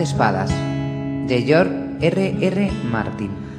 De espadas, de George R. R. Martin.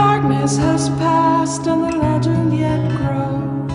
Darkness has passed and the legend yet grows.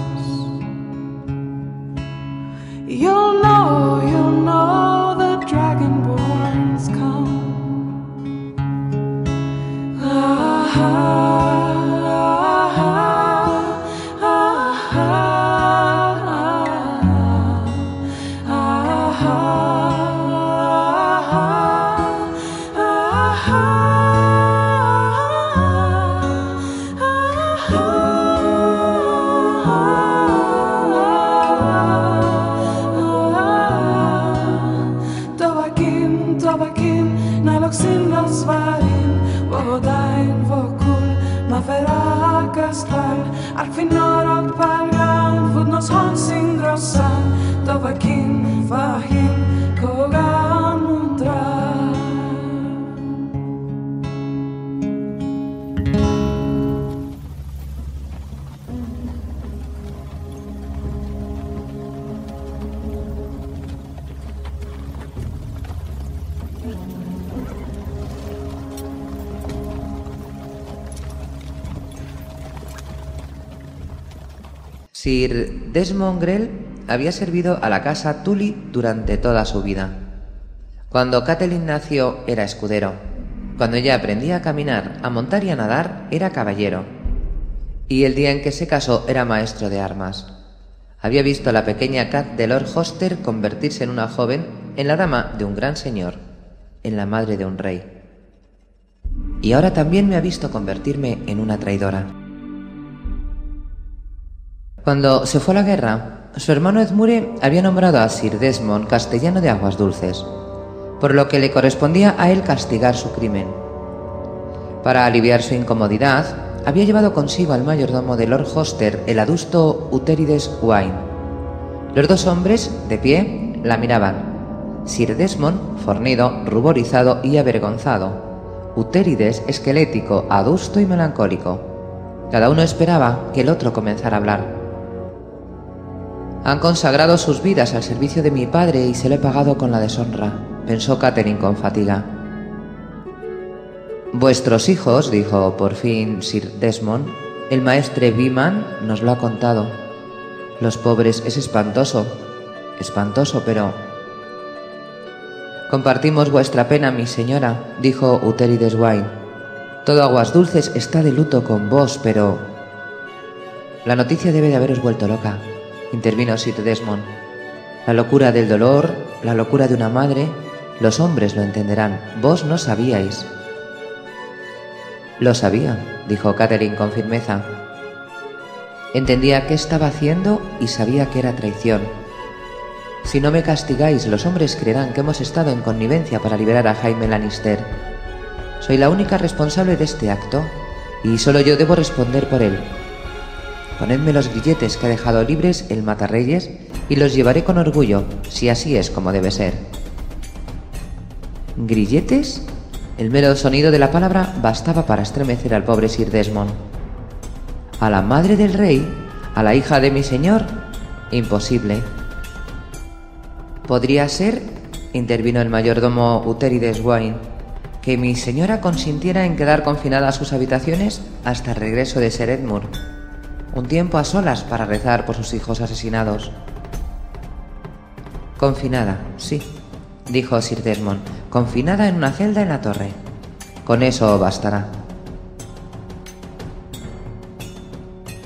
Sir Desmond Grell había servido a la casa Tully durante toda su vida. Cuando Catelyn nació era escudero. Cuando ella aprendía a caminar, a montar y a nadar, era caballero. Y el día en que se casó era maestro de armas. Había visto a la pequeña Cat de Lord Hoster convertirse en una joven, en la dama de un gran señor, en la madre de un rey. Y ahora también me ha visto convertirme en una traidora. Cuando se fue a la guerra, su hermano Edmure había nombrado a Sir Desmond castellano de aguas dulces, por lo que le correspondía a él castigar su crimen. Para aliviar su incomodidad, había llevado consigo al mayordomo de Lord Hoster, el adusto Uterides Wine. Los dos hombres, de pie, la miraban. Sir Desmond, fornido, ruborizado y avergonzado. Uterides, esquelético, adusto y melancólico. Cada uno esperaba que el otro comenzara a hablar. Han consagrado sus vidas al servicio de mi padre y se lo he pagado con la deshonra, pensó Catherine con fatiga. Vuestros hijos, dijo por fin Sir Desmond, el maestre Beeman nos lo ha contado. Los pobres es espantoso, espantoso, pero... Compartimos vuestra pena, mi señora, dijo Uterides Wine. Todo Aguas Dulces está de luto con vos, pero... La noticia debe de haberos vuelto loca, intervino Sir Desmond. La locura del dolor, la locura de una madre, los hombres lo entenderán. Vos no sabíais. Lo sabía, dijo Catherine con firmeza. Entendía qué estaba haciendo y sabía que era traición. Si no me castigáis, los hombres creerán que hemos estado en connivencia para liberar a Jaime Lannister. Soy la única responsable de este acto y solo yo debo responder por él. Ponedme los grilletes que ha dejado libres el Matarreyes y los llevaré con orgullo, si así es como debe ser. ¿Grilletes? El mero sonido de la palabra bastaba para estremecer al pobre Sir Desmond. ¿A la madre del rey? ¿A la hija de mi señor? Imposible. ¿Podría ser, intervino el mayordomo Uterides Wine, que mi señora consintiera en quedar confinada a sus habitaciones hasta el regreso de Ser Edmure? Un tiempo a solas para rezar por sus hijos asesinados. Confinada, sí, dijo Sir Desmond, confinada en una celda en la torre. Con eso bastará.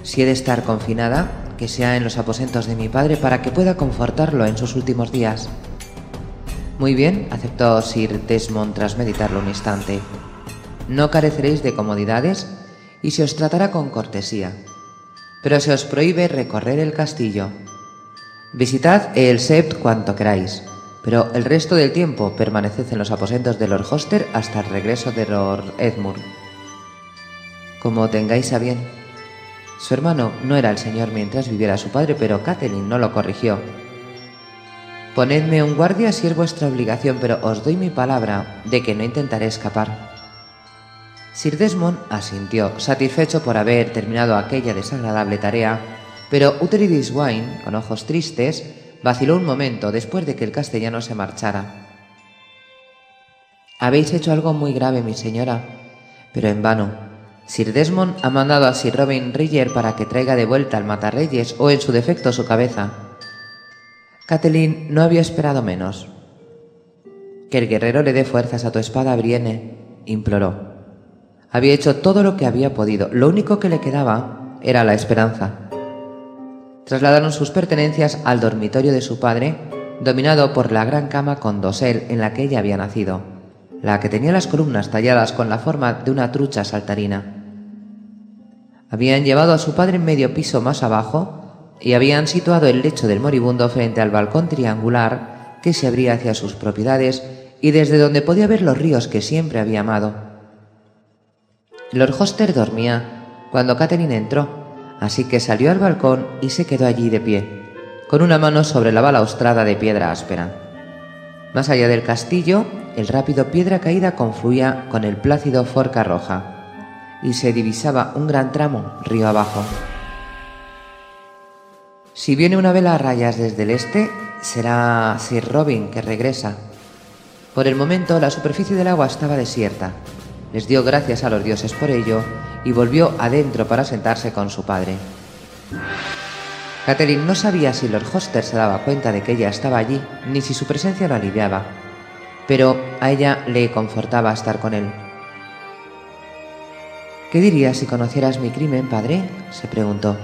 Si he de estar confinada, que sea en los aposentos de mi padre para que pueda confortarlo en sus últimos días. Muy bien, aceptó Sir Desmond tras meditarlo un instante. No careceréis de comodidades y se os tratará con cortesía, pero se os prohíbe recorrer el castillo. Visitad el Sept cuanto queráis, pero el resto del tiempo permaneced en los aposentos de Lord Hoster hasta el regreso de Lord Edmure. Como tengáis a bien. Su hermano no era el señor mientras viviera su padre, pero Catelyn no lo corrigió Ponedme un guardia si es vuestra obligación, pero os doy mi palabra de que no intentaré escapar. Sir Desmond asintió, satisfecho por haber terminado aquella desagradable tarea, pero Uhtred Wine, con ojos tristes, vaciló un momento después de que el castellano se marchara. Habéis hecho algo muy grave, mi señora, pero en vano. Sir Desmond ha mandado a Sir Robin Riller para que traiga de vuelta al matarreyes o en su defecto su cabeza. Catelyn no había esperado menos. Que el guerrero le dé fuerzas a tu espada, Brienne, imploró. Había hecho todo lo que había podido. Lo único que le quedaba era la esperanza. Trasladaron sus pertenencias al dormitorio de su padre, dominado por la gran cama con dosel en la que ella había nacido, la que tenía las columnas talladas con la forma de una trucha saltarina. Habían llevado a su padre medio piso más abajo y habían situado el lecho del moribundo frente al balcón triangular que se abría hacia sus propiedades y desde donde podía ver los ríos que siempre había amado. Lord Hoster dormía cuando Catherine entró, así que salió al balcón y se quedó allí de pie, con una mano sobre la balaustrada de piedra áspera. Más allá del castillo, el rápido piedra caída confluía con el plácido Forca Roja, y se divisaba un gran tramo río abajo. Si viene una vela a rayas desde el este, será Sir Robin que regresa. Por el momento la superficie del agua estaba desierta. Les dio gracias a los dioses por ello y volvió adentro para sentarse con su padre. Catherine no sabía si Lord Hoster se daba cuenta de que ella estaba allí, ni si su presencia lo aliviaba, pero a ella le confortaba estar con él. ¿Qué dirías si conocieras mi crimen, padre? se preguntó.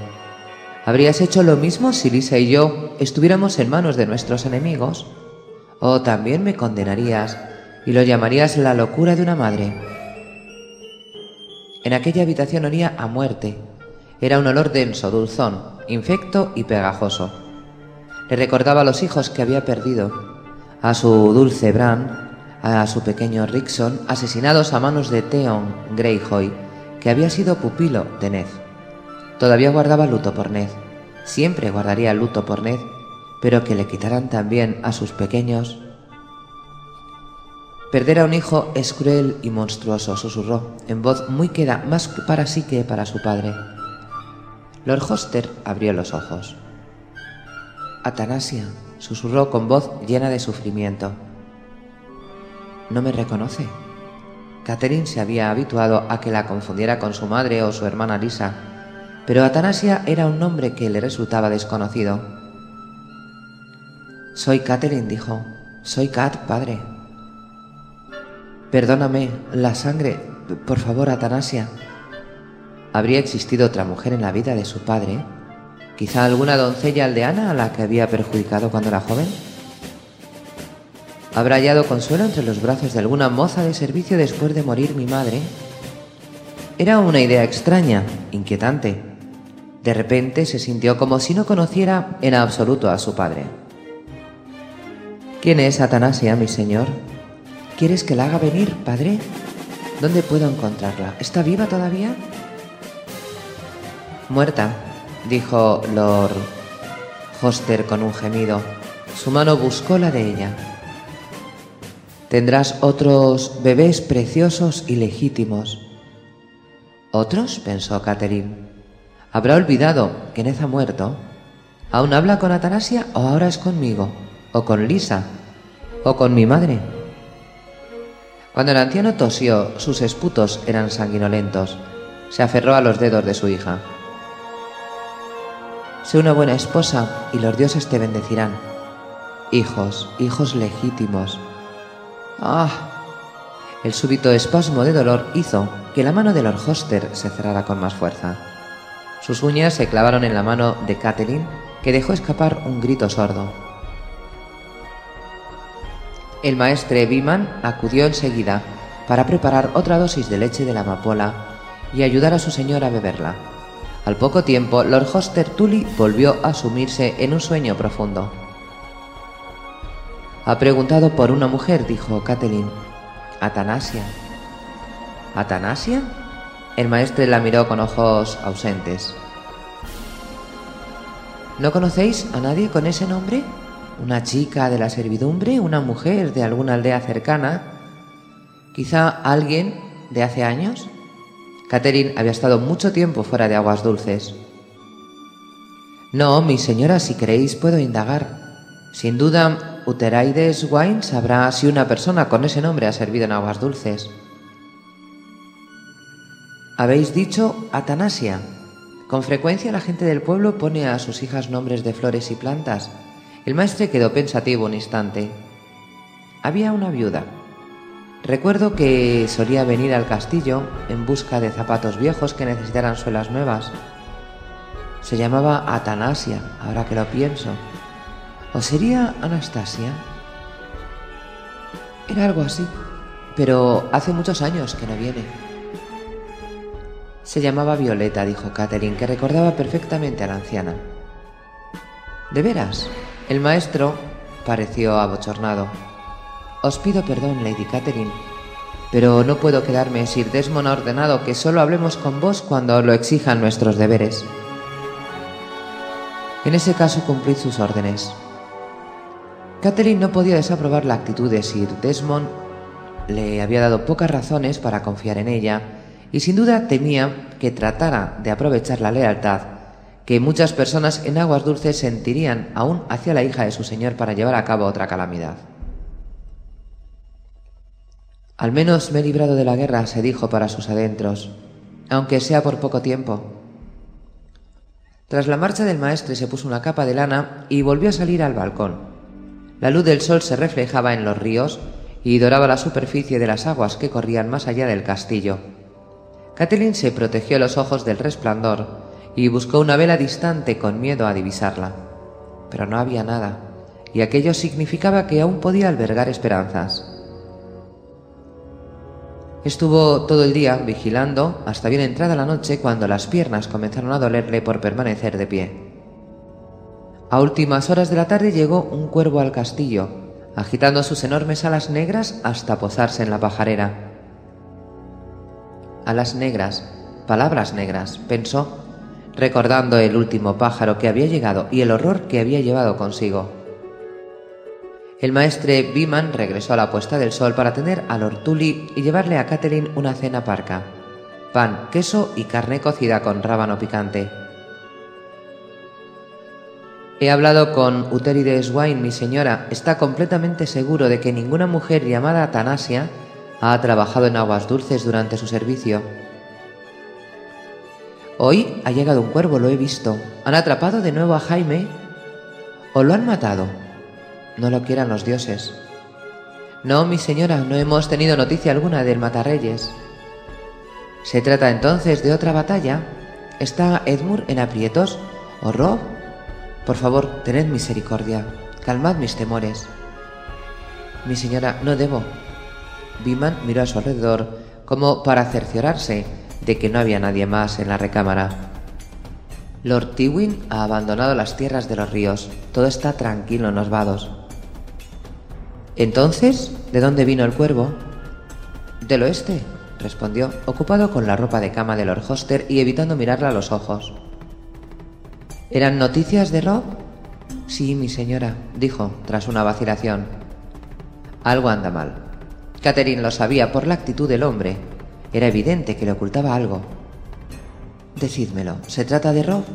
¿Habrías hecho lo mismo si Lisa y yo estuviéramos en manos de nuestros enemigos? ¿O también me condenarías y lo llamarías la locura de una madre? En aquella habitación olía a muerte. Era un olor denso, dulzón, infecto y pegajoso. Le recordaba a los hijos que había perdido, a su dulce Bran, a su pequeño Rickson, asesinados a manos de Theon Greyjoy, que había sido pupilo de Ned. Todavía guardaba luto por Ned. Siempre guardaría luto por Ned, pero que le quitaran también a sus pequeños. Perder a un hijo es cruel y monstruoso, susurró, en voz muy queda, más para sí que para su padre. Lord Hoster abrió los ojos. Atanasia, susurró con voz llena de sufrimiento. ¿No me reconoce? Catherine se había habituado a que la confundiera con su madre o su hermana Lisa, pero Atanasia era un nombre que le resultaba desconocido. Soy Catherine, dijo. Soy Cat, padre. Perdóname, la sangre. Por favor, Atanasia. ¿Habría existido otra mujer en la vida de su padre? ¿Quizá alguna doncella aldeana a la que había perjudicado cuando era joven? ¿Habrá hallado consuelo entre los brazos de alguna moza de servicio después de morir mi madre? Era una idea extraña, inquietante, de repente se sintió como si no conociera en absoluto a su padre. ¿Quién es Atanasia, mi señor? ¿Quieres que la haga venir, padre? ¿Dónde puedo encontrarla? ¿Está viva todavía? Muerta, dijo Lord Hoster con un gemido. Su mano buscó la de ella. Tendrás otros bebés preciosos y legítimos. ¿Otros? pensó Catherine. ¿Habrá olvidado que Ned ha muerto? ¿Aún habla con Atanasia o ahora es conmigo? ¿O con Lisa? ¿O con mi madre? Cuando el anciano tosió, sus esputos eran sanguinolentos. Se aferró a los dedos de su hija. Sé una buena esposa y los dioses te bendecirán. Hijos, hijos legítimos. ¡Ah! El súbito espasmo de dolor hizo que la mano de Lord Hoster se cerrara con más fuerza. Sus uñas se clavaron en la mano de Catelyn, que dejó escapar un grito sordo. El maestre Biman acudió enseguida para preparar otra dosis de leche de la amapola y ayudar a su señor a beberla. Al poco tiempo, Lord Hoster Tully volvió a sumirse en un sueño profundo. Ha preguntado por una mujer, dijo Catelyn. Atanasia. ¿Atanasia? El maestre la miró con ojos ausentes. ¿No conocéis a nadie con ese nombre? ¿Una chica de la servidumbre? ¿Una mujer de alguna aldea cercana? ¿Quizá alguien de hace años? Catherine había estado mucho tiempo fuera de aguas dulces. No, mi señora, si queréis puedo indagar. Sin duda, Uteraides Wine sabrá si una persona con ese nombre ha servido en aguas dulces. Habéis dicho Atanasia. Con frecuencia la gente del pueblo pone a sus hijas nombres de flores y plantas. El maestre quedó pensativo un instante. Había una viuda. Recuerdo que solía venir al castillo en busca de zapatos viejos que necesitaran suelas nuevas. Se llamaba Atanasia, ahora que lo pienso. ¿O sería Anastasia? Era algo así, pero hace muchos años que no viene. Se llamaba Violeta, dijo Catherine, que recordaba perfectamente a la anciana. ¿De veras? El maestro pareció abochornado. Os pido perdón, Lady Catherine, pero no puedo quedarme. Sir Desmond ha ordenado que solo hablemos con vos cuando lo exijan nuestros deberes. En ese caso, cumplid sus órdenes. Catherine no podía desaprobar la actitud de Sir Desmond. Le había dado pocas razones para confiar en ella y sin duda temía que tratara de aprovechar la lealtad que muchas personas en aguas dulces sentirían aún hacia la hija de su señor para llevar a cabo otra calamidad. Al menos me he librado de la guerra, se dijo para sus adentros, aunque sea por poco tiempo. Tras la marcha del maestre se puso una capa de lana y volvió a salir al balcón. La luz del sol se reflejaba en los ríos y doraba la superficie de las aguas que corrían más allá del castillo. Kathleen se protegió los ojos del resplandor y buscó una vela distante con miedo a divisarla. Pero no había nada, y aquello significaba que aún podía albergar esperanzas. Estuvo todo el día vigilando hasta bien entrada la noche cuando las piernas comenzaron a dolerle por permanecer de pie. A últimas horas de la tarde llegó un cuervo al castillo, agitando sus enormes alas negras hasta posarse en la pajarera alas negras, palabras negras, pensó, recordando el último pájaro que había llegado y el horror que había llevado consigo. El maestre Biman regresó a la puesta del sol para atender a Lord Tully y llevarle a Catherine una cena parca, pan, queso y carne cocida con rábano picante. He hablado con Uterides Wine, mi señora. Está completamente seguro de que ninguna mujer llamada Tanasia ha trabajado en aguas dulces durante su servicio. Hoy ha llegado un cuervo, lo he visto. ¿Han atrapado de nuevo a Jaime? ¿O lo han matado? No lo quieran los dioses. No, mi señora, no hemos tenido noticia alguna del matarreyes. ¿Se trata entonces de otra batalla? ¿Está Edmure en aprietos? ¿O Rob? Por favor, tened misericordia, calmad mis temores. Mi señora, no debo, Biman miró a su alrededor como para cerciorarse de que no había nadie más en la recámara. Lord Tywin ha abandonado las tierras de los ríos. Todo está tranquilo en los vados. Entonces, ¿de dónde vino el cuervo? Del oeste, respondió, ocupado con la ropa de cama de Lord Hoster y evitando mirarla a los ojos. ¿Eran noticias de Rob? Sí, mi señora, dijo, tras una vacilación. Algo anda mal. Catherine lo sabía por la actitud del hombre. Era evidente que le ocultaba algo. Decídmelo, ¿se trata de Rob?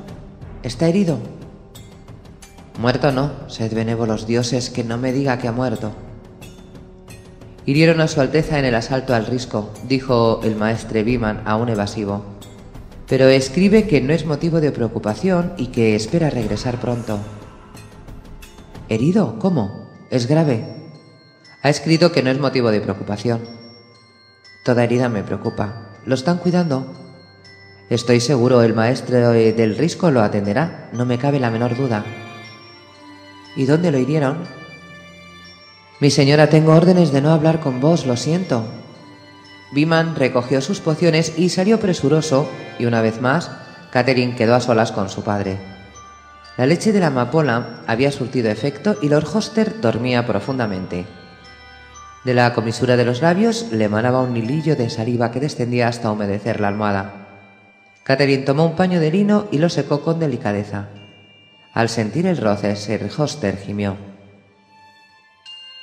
¿Está herido? Muerto no, sed benévolos dioses que no me diga que ha muerto. Hirieron a su Alteza en el asalto al risco, dijo el maestre Biman a un evasivo. Pero escribe que no es motivo de preocupación y que espera regresar pronto. ¿Herido? ¿Cómo? ¿Es grave? Ha escrito que no es motivo de preocupación. Toda herida me preocupa. ¿Lo están cuidando? Estoy seguro el maestro del risco lo atenderá, no me cabe la menor duda. ¿Y dónde lo hirieron? Mi señora, tengo órdenes de no hablar con vos, lo siento. Biman recogió sus pociones y salió presuroso, y una vez más, Catherine quedó a solas con su padre. La leche de la amapola había surtido efecto y Lord Hoster dormía profundamente. De la comisura de los labios le emanaba un hilillo de saliva que descendía hasta humedecer la almohada. Catherine tomó un paño de lino y lo secó con delicadeza. Al sentir el roce, Sir Hoster gimió.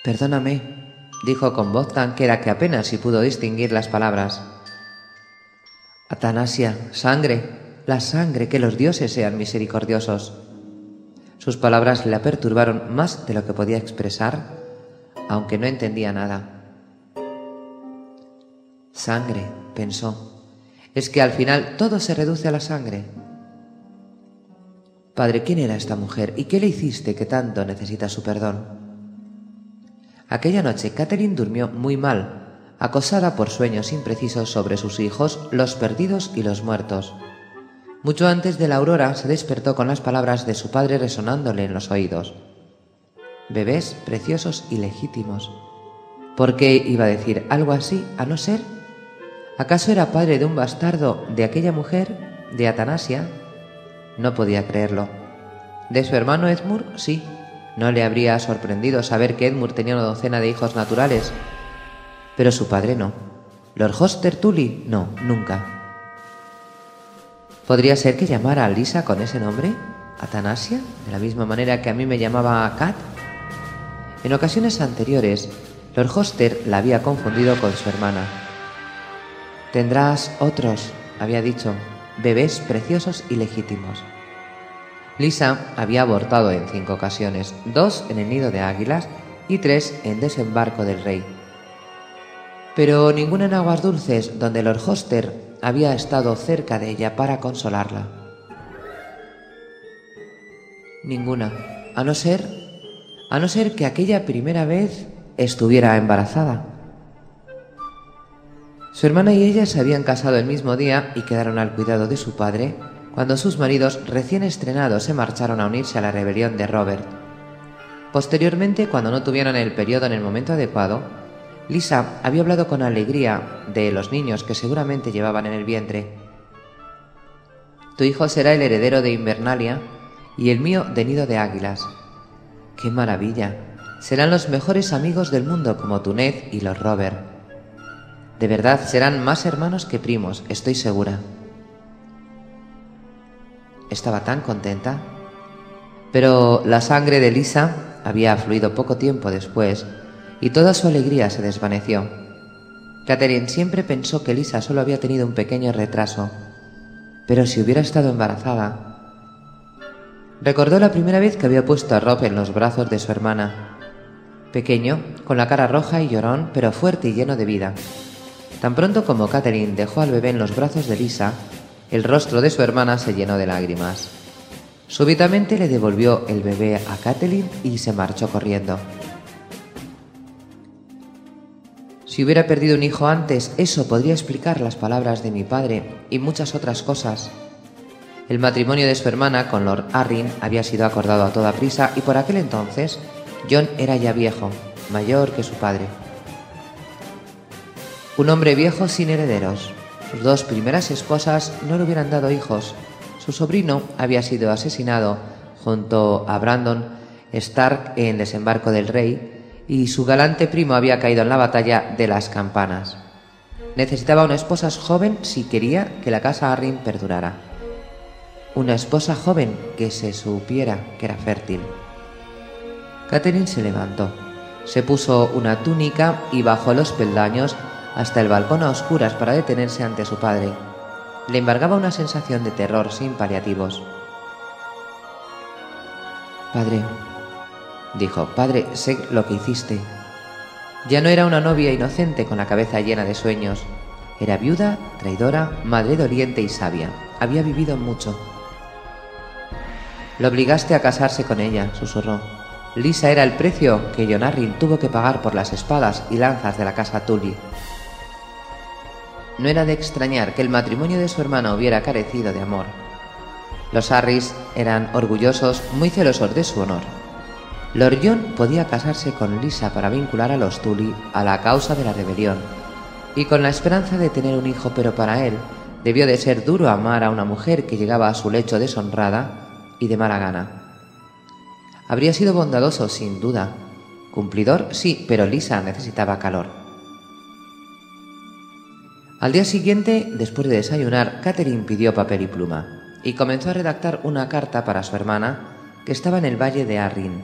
Perdóname, dijo con voz tan queda que apenas si pudo distinguir las palabras. Atanasia, sangre, la sangre, que los dioses sean misericordiosos. Sus palabras le perturbaron más de lo que podía expresar, aunque no entendía nada. Sangre, pensó. Es que al final todo se reduce a la sangre. Padre, ¿quién era esta mujer y qué le hiciste que tanto necesita su perdón? Aquella noche Catherine durmió muy mal, acosada por sueños imprecisos sobre sus hijos, los perdidos y los muertos. Mucho antes de la aurora se despertó con las palabras de su padre resonándole en los oídos. Bebés preciosos y legítimos. ¿Por qué iba a decir algo así, a no ser? ¿Acaso era padre de un bastardo de aquella mujer, de Atanasia? No podía creerlo. ¿De su hermano Edmur? Sí, no le habría sorprendido saber que Edmure tenía una docena de hijos naturales. Pero su padre no. Lord Hoster Tully, no, nunca. ¿Podría ser que llamara a Lisa con ese nombre? ¿Atanasia? ¿De la misma manera que a mí me llamaba Kat? En ocasiones anteriores, Lord Hoster la había confundido con su hermana. Tendrás otros, había dicho, bebés preciosos y legítimos. Lisa había abortado en cinco ocasiones, dos en el nido de águilas y tres en desembarco del rey. Pero ninguna en aguas dulces donde Lord Hoster había estado cerca de ella para consolarla. Ninguna, a no ser, a no ser que aquella primera vez estuviera embarazada. Su hermana y ella se habían casado el mismo día y quedaron al cuidado de su padre cuando sus maridos recién estrenados se marcharon a unirse a la rebelión de Robert. Posteriormente, cuando no tuvieron el periodo en el momento adecuado, Lisa había hablado con alegría de los niños que seguramente llevaban en el vientre. Tu hijo será el heredero de Invernalia y el mío de Nido de Águilas. ¡Qué maravilla! Serán los mejores amigos del mundo como tu Ned y los Robert. De verdad serán más hermanos que primos, estoy segura. Estaba tan contenta. Pero la sangre de Lisa había fluido poco tiempo después y toda su alegría se desvaneció. Catherine siempre pensó que Lisa solo había tenido un pequeño retraso, pero si hubiera estado embarazada... Recordó la primera vez que había puesto a Rob en los brazos de su hermana. Pequeño, con la cara roja y llorón, pero fuerte y lleno de vida. Tan pronto como Catherine dejó al bebé en los brazos de Lisa, el rostro de su hermana se llenó de lágrimas. Súbitamente le devolvió el bebé a Kathleen y se marchó corriendo. Si hubiera perdido un hijo antes, eso podría explicar las palabras de mi padre y muchas otras cosas. El matrimonio de su hermana con Lord Arryn había sido acordado a toda prisa y por aquel entonces John era ya viejo, mayor que su padre. Un hombre viejo sin herederos, sus dos primeras esposas no le hubieran dado hijos. Su sobrino había sido asesinado junto a Brandon Stark en desembarco del rey y su galante primo había caído en la batalla de las campanas. Necesitaba una esposa joven si quería que la casa Arryn perdurara. Una esposa joven que se supiera que era fértil. Catherine se levantó, se puso una túnica y bajó los peldaños hasta el balcón a oscuras para detenerse ante su padre. Le embargaba una sensación de terror sin paliativos. Padre, dijo, Padre, sé lo que hiciste. Ya no era una novia inocente con la cabeza llena de sueños. Era viuda, traidora, madre doliente y sabia. Había vivido mucho. Lo obligaste a casarse con ella, susurró. Lisa era el precio que Jonarrin tuvo que pagar por las espadas y lanzas de la casa Tully. No era de extrañar que el matrimonio de su hermana hubiera carecido de amor. Los Harris eran orgullosos, muy celosos de su honor. Lord John podía casarse con Lisa para vincular a los Tully a la causa de la rebelión, y con la esperanza de tener un hijo, pero para él debió de ser duro amar a una mujer que llegaba a su lecho deshonrada y de mala gana. Habría sido bondadoso, sin duda. Cumplidor, sí, pero Lisa necesitaba calor. Al día siguiente, después de desayunar, Catherine pidió papel y pluma y comenzó a redactar una carta para su hermana que estaba en el valle de Arrin,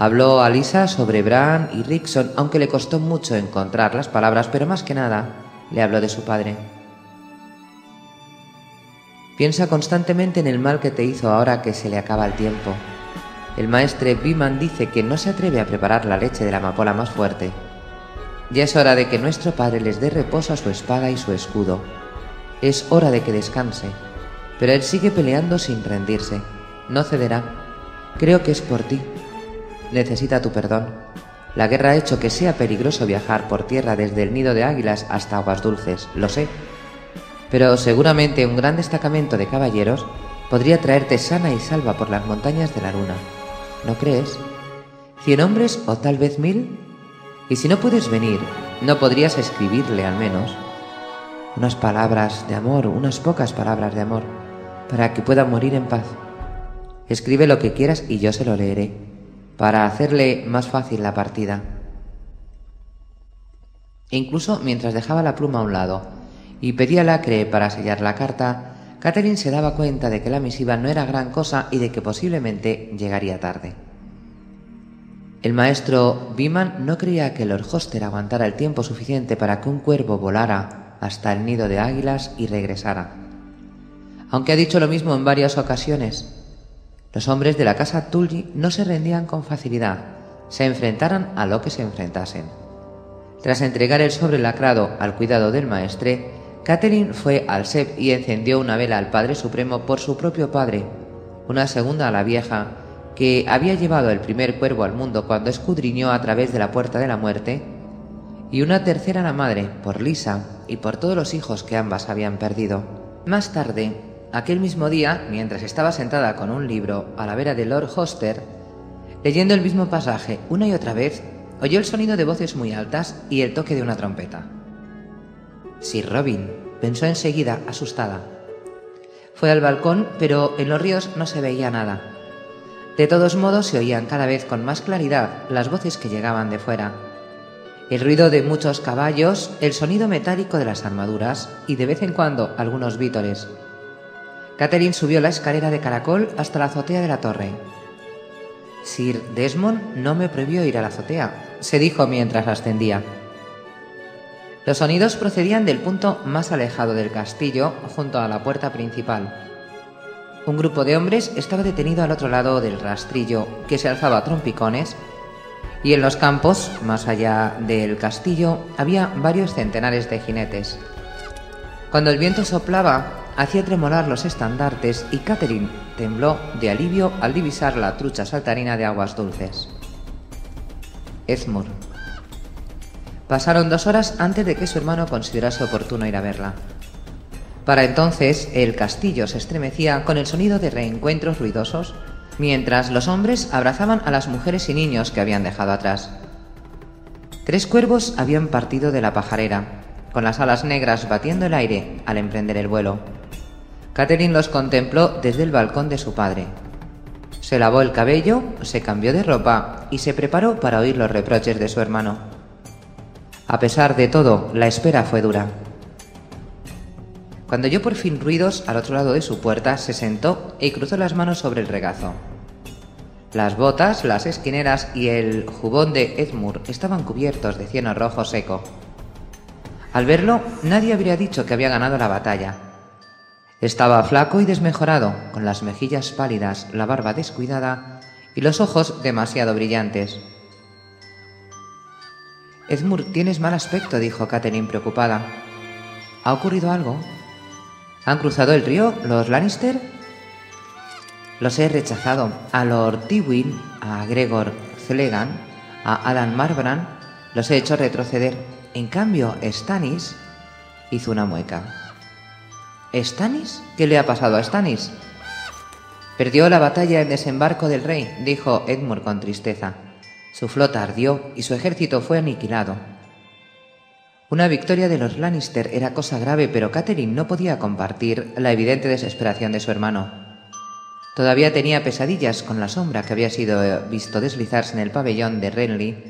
Habló a Lisa sobre Bran y Rickson, aunque le costó mucho encontrar las palabras, pero más que nada le habló de su padre. Piensa constantemente en el mal que te hizo ahora que se le acaba el tiempo. El maestre Biman dice que no se atreve a preparar la leche de la amapola más fuerte. Ya es hora de que nuestro padre les dé reposo a su espada y su escudo. Es hora de que descanse. Pero él sigue peleando sin rendirse. No cederá. Creo que es por ti necesita tu perdón. La guerra ha hecho que sea peligroso viajar por tierra desde el nido de águilas hasta aguas dulces, lo sé. Pero seguramente un gran destacamento de caballeros podría traerte sana y salva por las montañas de la luna. ¿No crees? ¿Cien hombres o tal vez mil? Y si no puedes venir, ¿no podrías escribirle al menos? Unas palabras de amor, unas pocas palabras de amor, para que pueda morir en paz. Escribe lo que quieras y yo se lo leeré para hacerle más fácil la partida. Incluso mientras dejaba la pluma a un lado y pedía lacre para sellar la carta, Catherine se daba cuenta de que la misiva no era gran cosa y de que posiblemente llegaría tarde. El maestro Biman no creía que Lord Hoster aguantara el tiempo suficiente para que un cuervo volara hasta el nido de águilas y regresara. Aunque ha dicho lo mismo en varias ocasiones, los hombres de la casa Tully no se rendían con facilidad, se enfrentaran a lo que se enfrentasen. Tras entregar el sobre lacrado al cuidado del maestre, Catherine fue al SEP y encendió una vela al Padre Supremo por su propio padre, una segunda a la vieja, que había llevado el primer cuervo al mundo cuando escudriñó a través de la puerta de la muerte, y una tercera a la madre, por Lisa y por todos los hijos que ambas habían perdido. Más tarde, Aquel mismo día, mientras estaba sentada con un libro a la vera de Lord Hoster, leyendo el mismo pasaje una y otra vez, oyó el sonido de voces muy altas y el toque de una trompeta. Sir Robin, pensó enseguida, asustada. Fue al balcón, pero en los ríos no se veía nada. De todos modos se oían cada vez con más claridad las voces que llegaban de fuera. El ruido de muchos caballos, el sonido metálico de las armaduras y de vez en cuando algunos vítores. Catherine subió la escalera de caracol hasta la azotea de la torre. Sir Desmond no me prohibió ir a la azotea, se dijo mientras ascendía. Los sonidos procedían del punto más alejado del castillo, junto a la puerta principal. Un grupo de hombres estaba detenido al otro lado del rastrillo, que se alzaba a trompicones, y en los campos, más allá del castillo, había varios centenares de jinetes. Cuando el viento soplaba, hacía tremolar los estandartes y Catherine tembló de alivio al divisar la trucha saltarina de aguas dulces. Ezmur. Pasaron dos horas antes de que su hermano considerase oportuno ir a verla. Para entonces el castillo se estremecía con el sonido de reencuentros ruidosos, mientras los hombres abrazaban a las mujeres y niños que habían dejado atrás. Tres cuervos habían partido de la pajarera, con las alas negras batiendo el aire al emprender el vuelo. Catherine los contempló desde el balcón de su padre. Se lavó el cabello, se cambió de ropa y se preparó para oír los reproches de su hermano. A pesar de todo, la espera fue dura. Cuando oyó por fin ruidos al otro lado de su puerta, se sentó y cruzó las manos sobre el regazo. Las botas, las esquineras y el jubón de Edmure estaban cubiertos de cieno rojo seco. Al verlo, nadie habría dicho que había ganado la batalla, estaba flaco y desmejorado, con las mejillas pálidas, la barba descuidada y los ojos demasiado brillantes. Edmure, tienes mal aspecto, dijo Catherine preocupada. ¿Ha ocurrido algo? ¿Han cruzado el río los Lannister? Los he rechazado. A Lord Tywin, a Gregor Celegan, a Alan Marbrand, los he hecho retroceder. En cambio, Stannis hizo una mueca. ¿Stanis? ¿Qué le ha pasado a Stanis? Perdió la batalla en desembarco del rey, dijo Edmure con tristeza. Su flota ardió y su ejército fue aniquilado. Una victoria de los Lannister era cosa grave, pero Catherine no podía compartir la evidente desesperación de su hermano. Todavía tenía pesadillas con la sombra que había sido eh, visto deslizarse en el pabellón de Renly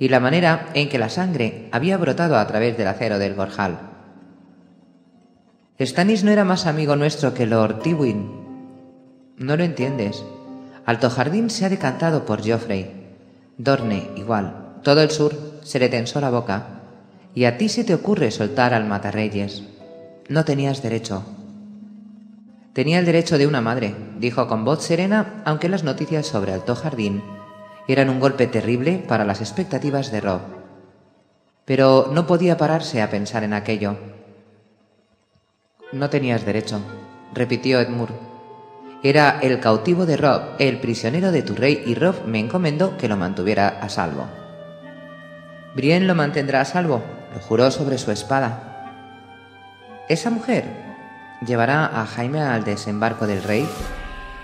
y la manera en que la sangre había brotado a través del acero del Gorjal. Stannis no era más amigo nuestro que Lord Tywin. No lo entiendes. Alto Jardín se ha decantado por Joffrey. Dorne, igual. Todo el sur se le tensó la boca. Y a ti se te ocurre soltar al matarreyes. No tenías derecho. Tenía el derecho de una madre, dijo con voz serena, aunque las noticias sobre Alto Jardín eran un golpe terrible para las expectativas de Rob. Pero no podía pararse a pensar en aquello. No tenías derecho, repitió Edmure. Era el cautivo de Rob, el prisionero de tu rey, y Rob me encomendó que lo mantuviera a salvo. Brienne lo mantendrá a salvo, lo juró sobre su espada. Esa mujer llevará a Jaime al desembarco del rey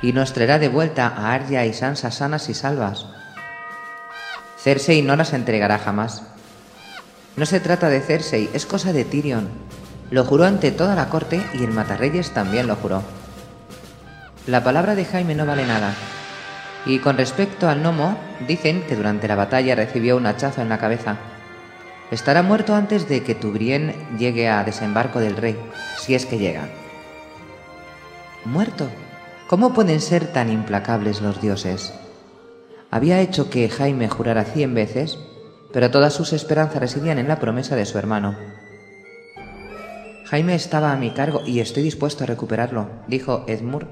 y nos traerá de vuelta a Arya y Sansa sanas y salvas. Cersei no las entregará jamás. No se trata de Cersei, es cosa de Tyrion. Lo juró ante toda la corte y el Matarreyes también lo juró. La palabra de Jaime no vale nada. Y con respecto al gnomo, dicen que durante la batalla recibió un hachazo en la cabeza. Estará muerto antes de que Tubrien llegue a desembarco del rey, si es que llega. ¿Muerto? ¿Cómo pueden ser tan implacables los dioses? Había hecho que Jaime jurara cien veces, pero todas sus esperanzas residían en la promesa de su hermano. Jaime estaba a mi cargo y estoy dispuesto a recuperarlo, dijo Edmure,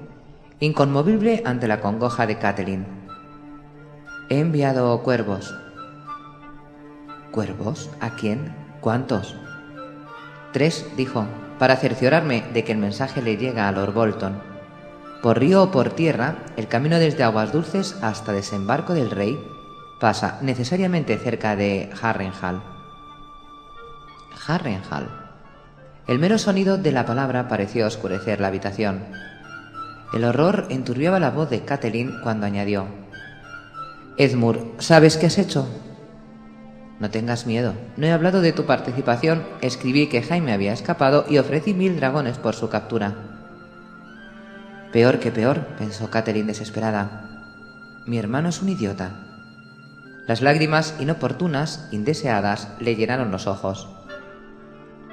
inconmovible ante la congoja de Catelyn. He enviado cuervos. ¿Cuervos? ¿A quién? ¿Cuántos? Tres, dijo, para cerciorarme de que el mensaje le llega a Lord Bolton. Por río o por tierra, el camino desde Aguas Dulces hasta desembarco del rey pasa necesariamente cerca de Harrenhal. Harrenhal. El mero sonido de la palabra pareció oscurecer la habitación. El horror enturbiaba la voz de Catelyn cuando añadió: Edmure, ¿sabes qué has hecho? No tengas miedo. No he hablado de tu participación. Escribí que Jaime había escapado y ofrecí mil dragones por su captura. Peor que peor, pensó Catherine desesperada. Mi hermano es un idiota. Las lágrimas inoportunas, indeseadas, le llenaron los ojos.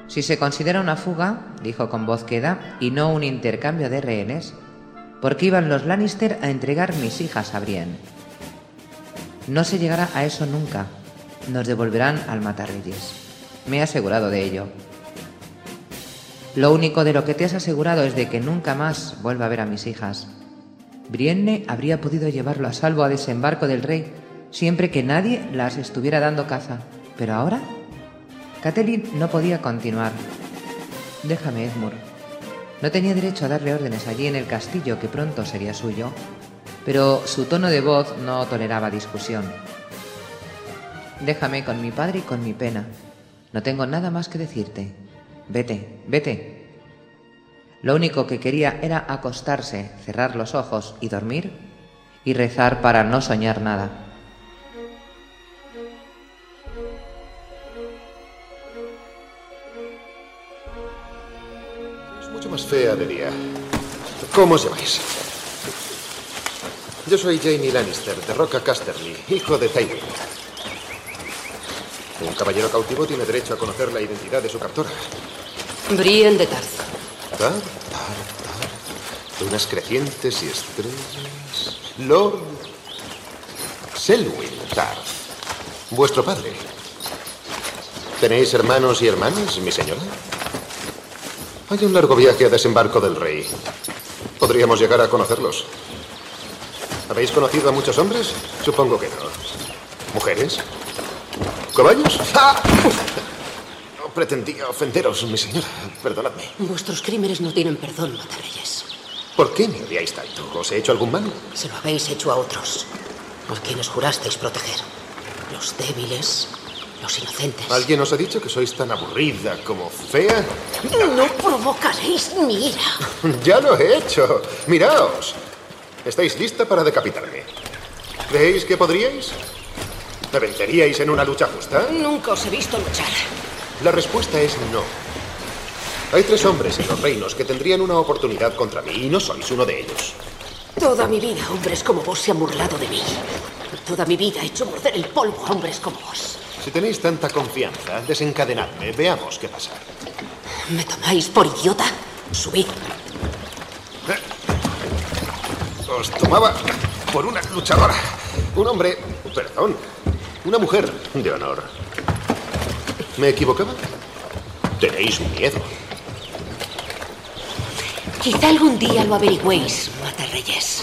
Si se considera una fuga, dijo con voz queda, y no un intercambio de rehenes, ¿por qué iban los Lannister a entregar mis hijas a Brienne? No se llegará a eso nunca. Nos devolverán al Matarreyes. Me he asegurado de ello. Lo único de lo que te has asegurado es de que nunca más vuelva a ver a mis hijas. Brienne habría podido llevarlo a salvo a desembarco del rey siempre que nadie las estuviera dando caza. Pero ahora... Catelyn no podía continuar. Déjame, Edmure. No tenía derecho a darle órdenes allí en el castillo que pronto sería suyo, pero su tono de voz no toleraba discusión. Déjame con mi padre y con mi pena. No tengo nada más que decirte. Vete, vete. Lo único que quería era acostarse, cerrar los ojos y dormir y rezar para no soñar nada. Más fea de día. ¿Cómo os llamáis? Yo soy Jamie Lannister, de Roca Casterly, hijo de Tywin. Un caballero cautivo tiene derecho a conocer la identidad de su captora. Brienne de Tarth. Tar, tar, tar. Lunas crecientes y estrellas. Lord Selwyn Tarth. Vuestro padre. ¿Tenéis hermanos y hermanas, mi señora? Hay un largo viaje a desembarco del rey. Podríamos llegar a conocerlos. ¿Habéis conocido a muchos hombres? Supongo que no. ¿Mujeres? ¿Caballos? ¡Ah! No pretendía ofenderos, mi señora. Perdonadme. Vuestros crímenes no tienen perdón, Matarreyes. ¿Por qué me odiáis tanto? ¿Os he hecho algún mal? Se lo habéis hecho a otros, a quienes jurasteis proteger. Los débiles, los inocentes. ¿Alguien os ha dicho que sois tan aburrida como fea? No provocaréis mi ira. Ya lo he hecho. Miraos. Estáis lista para decapitarme. ¿Creéis que podríais? ¿Me venceríais en una lucha justa? Nunca os he visto luchar. La respuesta es no. Hay tres hombres en los reinos que tendrían una oportunidad contra mí y no sois uno de ellos. Toda mi vida hombres como vos se han burlado de mí. Toda mi vida he hecho morder el polvo a hombres como vos. Si tenéis tanta confianza, desencadenadme. Veamos qué pasa. ¿Me tomáis por idiota? Subid. Os tomaba por una luchadora. Un hombre, perdón, una mujer de honor. ¿Me equivocaba? Tenéis miedo. Quizá algún día lo averigüéis, Matarreyes.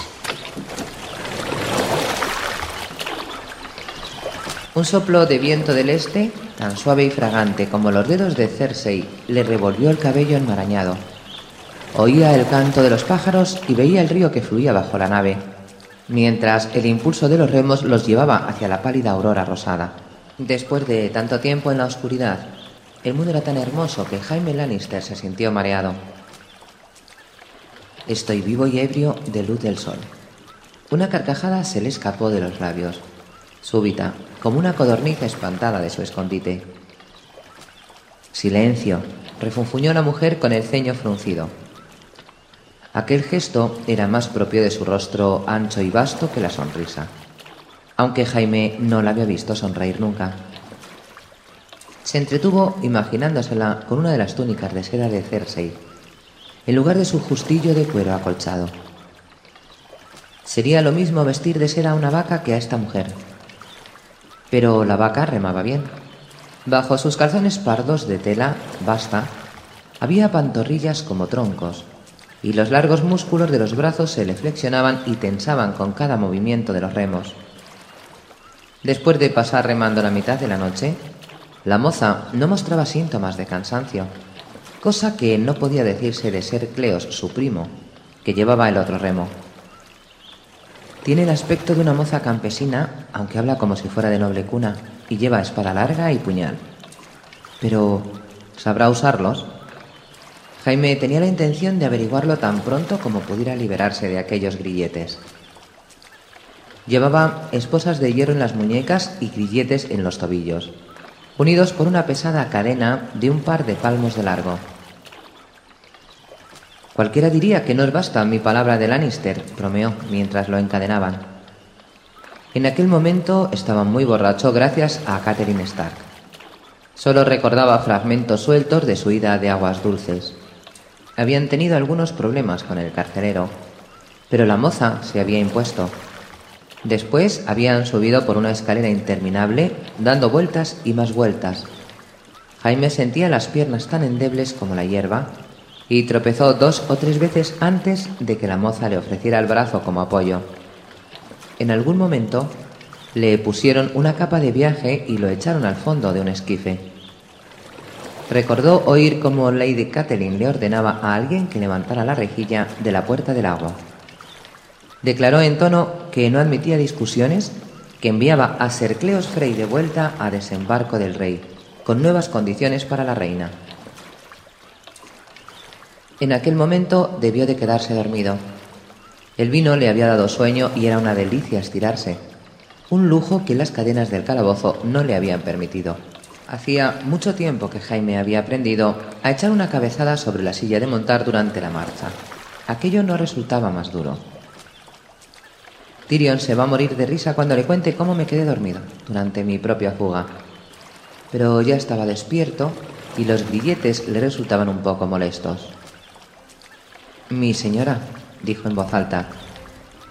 Un soplo de viento del este, tan suave y fragante como los dedos de Cersei, le revolvió el cabello enmarañado. Oía el canto de los pájaros y veía el río que fluía bajo la nave, mientras el impulso de los remos los llevaba hacia la pálida aurora rosada. Después de tanto tiempo en la oscuridad, el mundo era tan hermoso que Jaime Lannister se sintió mareado. Estoy vivo y ebrio de luz del sol. Una carcajada se le escapó de los labios, súbita, como una codorniz espantada de su escondite. Silencio, refunfuñó la mujer con el ceño fruncido. Aquel gesto era más propio de su rostro ancho y vasto que la sonrisa, aunque Jaime no la había visto sonreír nunca. Se entretuvo imaginándosela con una de las túnicas de seda de Cersei, en lugar de su justillo de cuero acolchado. Sería lo mismo vestir de seda a una vaca que a esta mujer. Pero la vaca remaba bien. Bajo sus calzones pardos de tela basta había pantorrillas como troncos, y los largos músculos de los brazos se le flexionaban y tensaban con cada movimiento de los remos. Después de pasar remando la mitad de la noche, la moza no mostraba síntomas de cansancio, cosa que no podía decirse de ser Cleos, su primo, que llevaba el otro remo. Tiene el aspecto de una moza campesina, aunque habla como si fuera de noble cuna, y lleva espada larga y puñal. Pero, ¿sabrá usarlos? Jaime tenía la intención de averiguarlo tan pronto como pudiera liberarse de aquellos grilletes. Llevaba esposas de hierro en las muñecas y grilletes en los tobillos, unidos por una pesada cadena de un par de palmos de largo. Cualquiera diría que no os basta mi palabra de Lannister, bromeó mientras lo encadenaban. En aquel momento estaba muy borracho gracias a Catherine Stark. Solo recordaba fragmentos sueltos de su ida de aguas dulces. Habían tenido algunos problemas con el carcelero, pero la moza se había impuesto. Después habían subido por una escalera interminable, dando vueltas y más vueltas. Jaime sentía las piernas tan endebles como la hierba y tropezó dos o tres veces antes de que la moza le ofreciera el brazo como apoyo. En algún momento le pusieron una capa de viaje y lo echaron al fondo de un esquife. Recordó oír cómo Lady Catelyn le ordenaba a alguien que levantara la rejilla de la puerta del agua. Declaró en tono que no admitía discusiones, que enviaba a Sir Cleos Frey de vuelta a desembarco del rey, con nuevas condiciones para la reina. En aquel momento debió de quedarse dormido. El vino le había dado sueño y era una delicia estirarse, un lujo que las cadenas del calabozo no le habían permitido. Hacía mucho tiempo que Jaime había aprendido a echar una cabezada sobre la silla de montar durante la marcha. Aquello no resultaba más duro. Tyrion se va a morir de risa cuando le cuente cómo me quedé dormido durante mi propia fuga. Pero ya estaba despierto y los grilletes le resultaban un poco molestos. Mi señora, dijo en voz alta,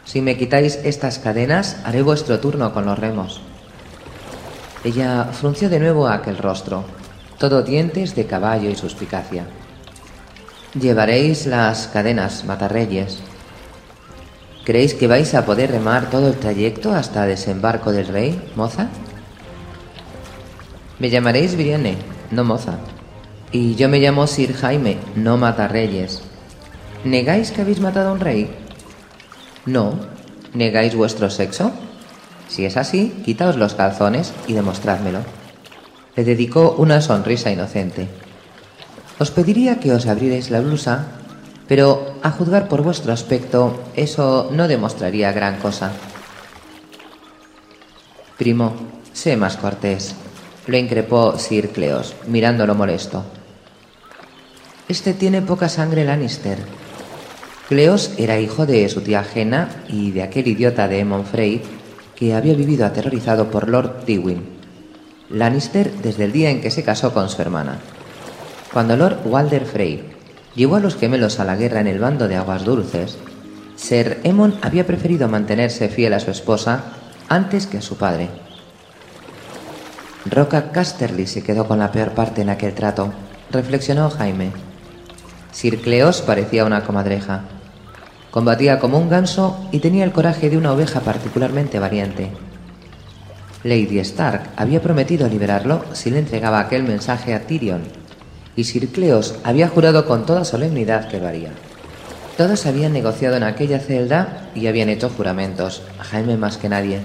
si me quitáis estas cadenas, haré vuestro turno con los remos. Ella frunció de nuevo aquel rostro, todo dientes de caballo y suspicacia. Llevaréis las cadenas, matarreyes. ¿Creéis que vais a poder remar todo el trayecto hasta desembarco del rey, moza? Me llamaréis Brienne, no moza. Y yo me llamo Sir Jaime, no matarreyes. ¿Negáis que habéis matado a un rey? No. ¿Negáis vuestro sexo? Si es así, quitaos los calzones y demostrádmelo. Le dedicó una sonrisa inocente. Os pediría que os abrierais la blusa, Pero a juzgar por vuestro aspecto, eso no demostraría gran cosa. Primo, sé más cortés, lo increpó Sir Cleos, mirándolo molesto. Este tiene poca sangre Lannister. Cleos era hijo de su tía Jenna y de aquel idiota de Emon Frey que había vivido aterrorizado por Lord Tywin. Lannister desde el día en que se casó con su hermana. Cuando Lord Walder Frey llevó a los gemelos a la guerra en el bando de Aguas Dulces, Ser Emon había preferido mantenerse fiel a su esposa antes que a su padre. Roca Casterly se quedó con la peor parte en aquel trato, reflexionó Jaime. Sir Cleos parecía una comadreja. Combatía como un ganso y tenía el coraje de una oveja particularmente valiente. Lady Stark había prometido liberarlo si le entregaba aquel mensaje a Tyrion, y Sir Cleos había jurado con toda solemnidad que lo haría. Todos habían negociado en aquella celda y habían hecho juramentos, Jaime más que nadie.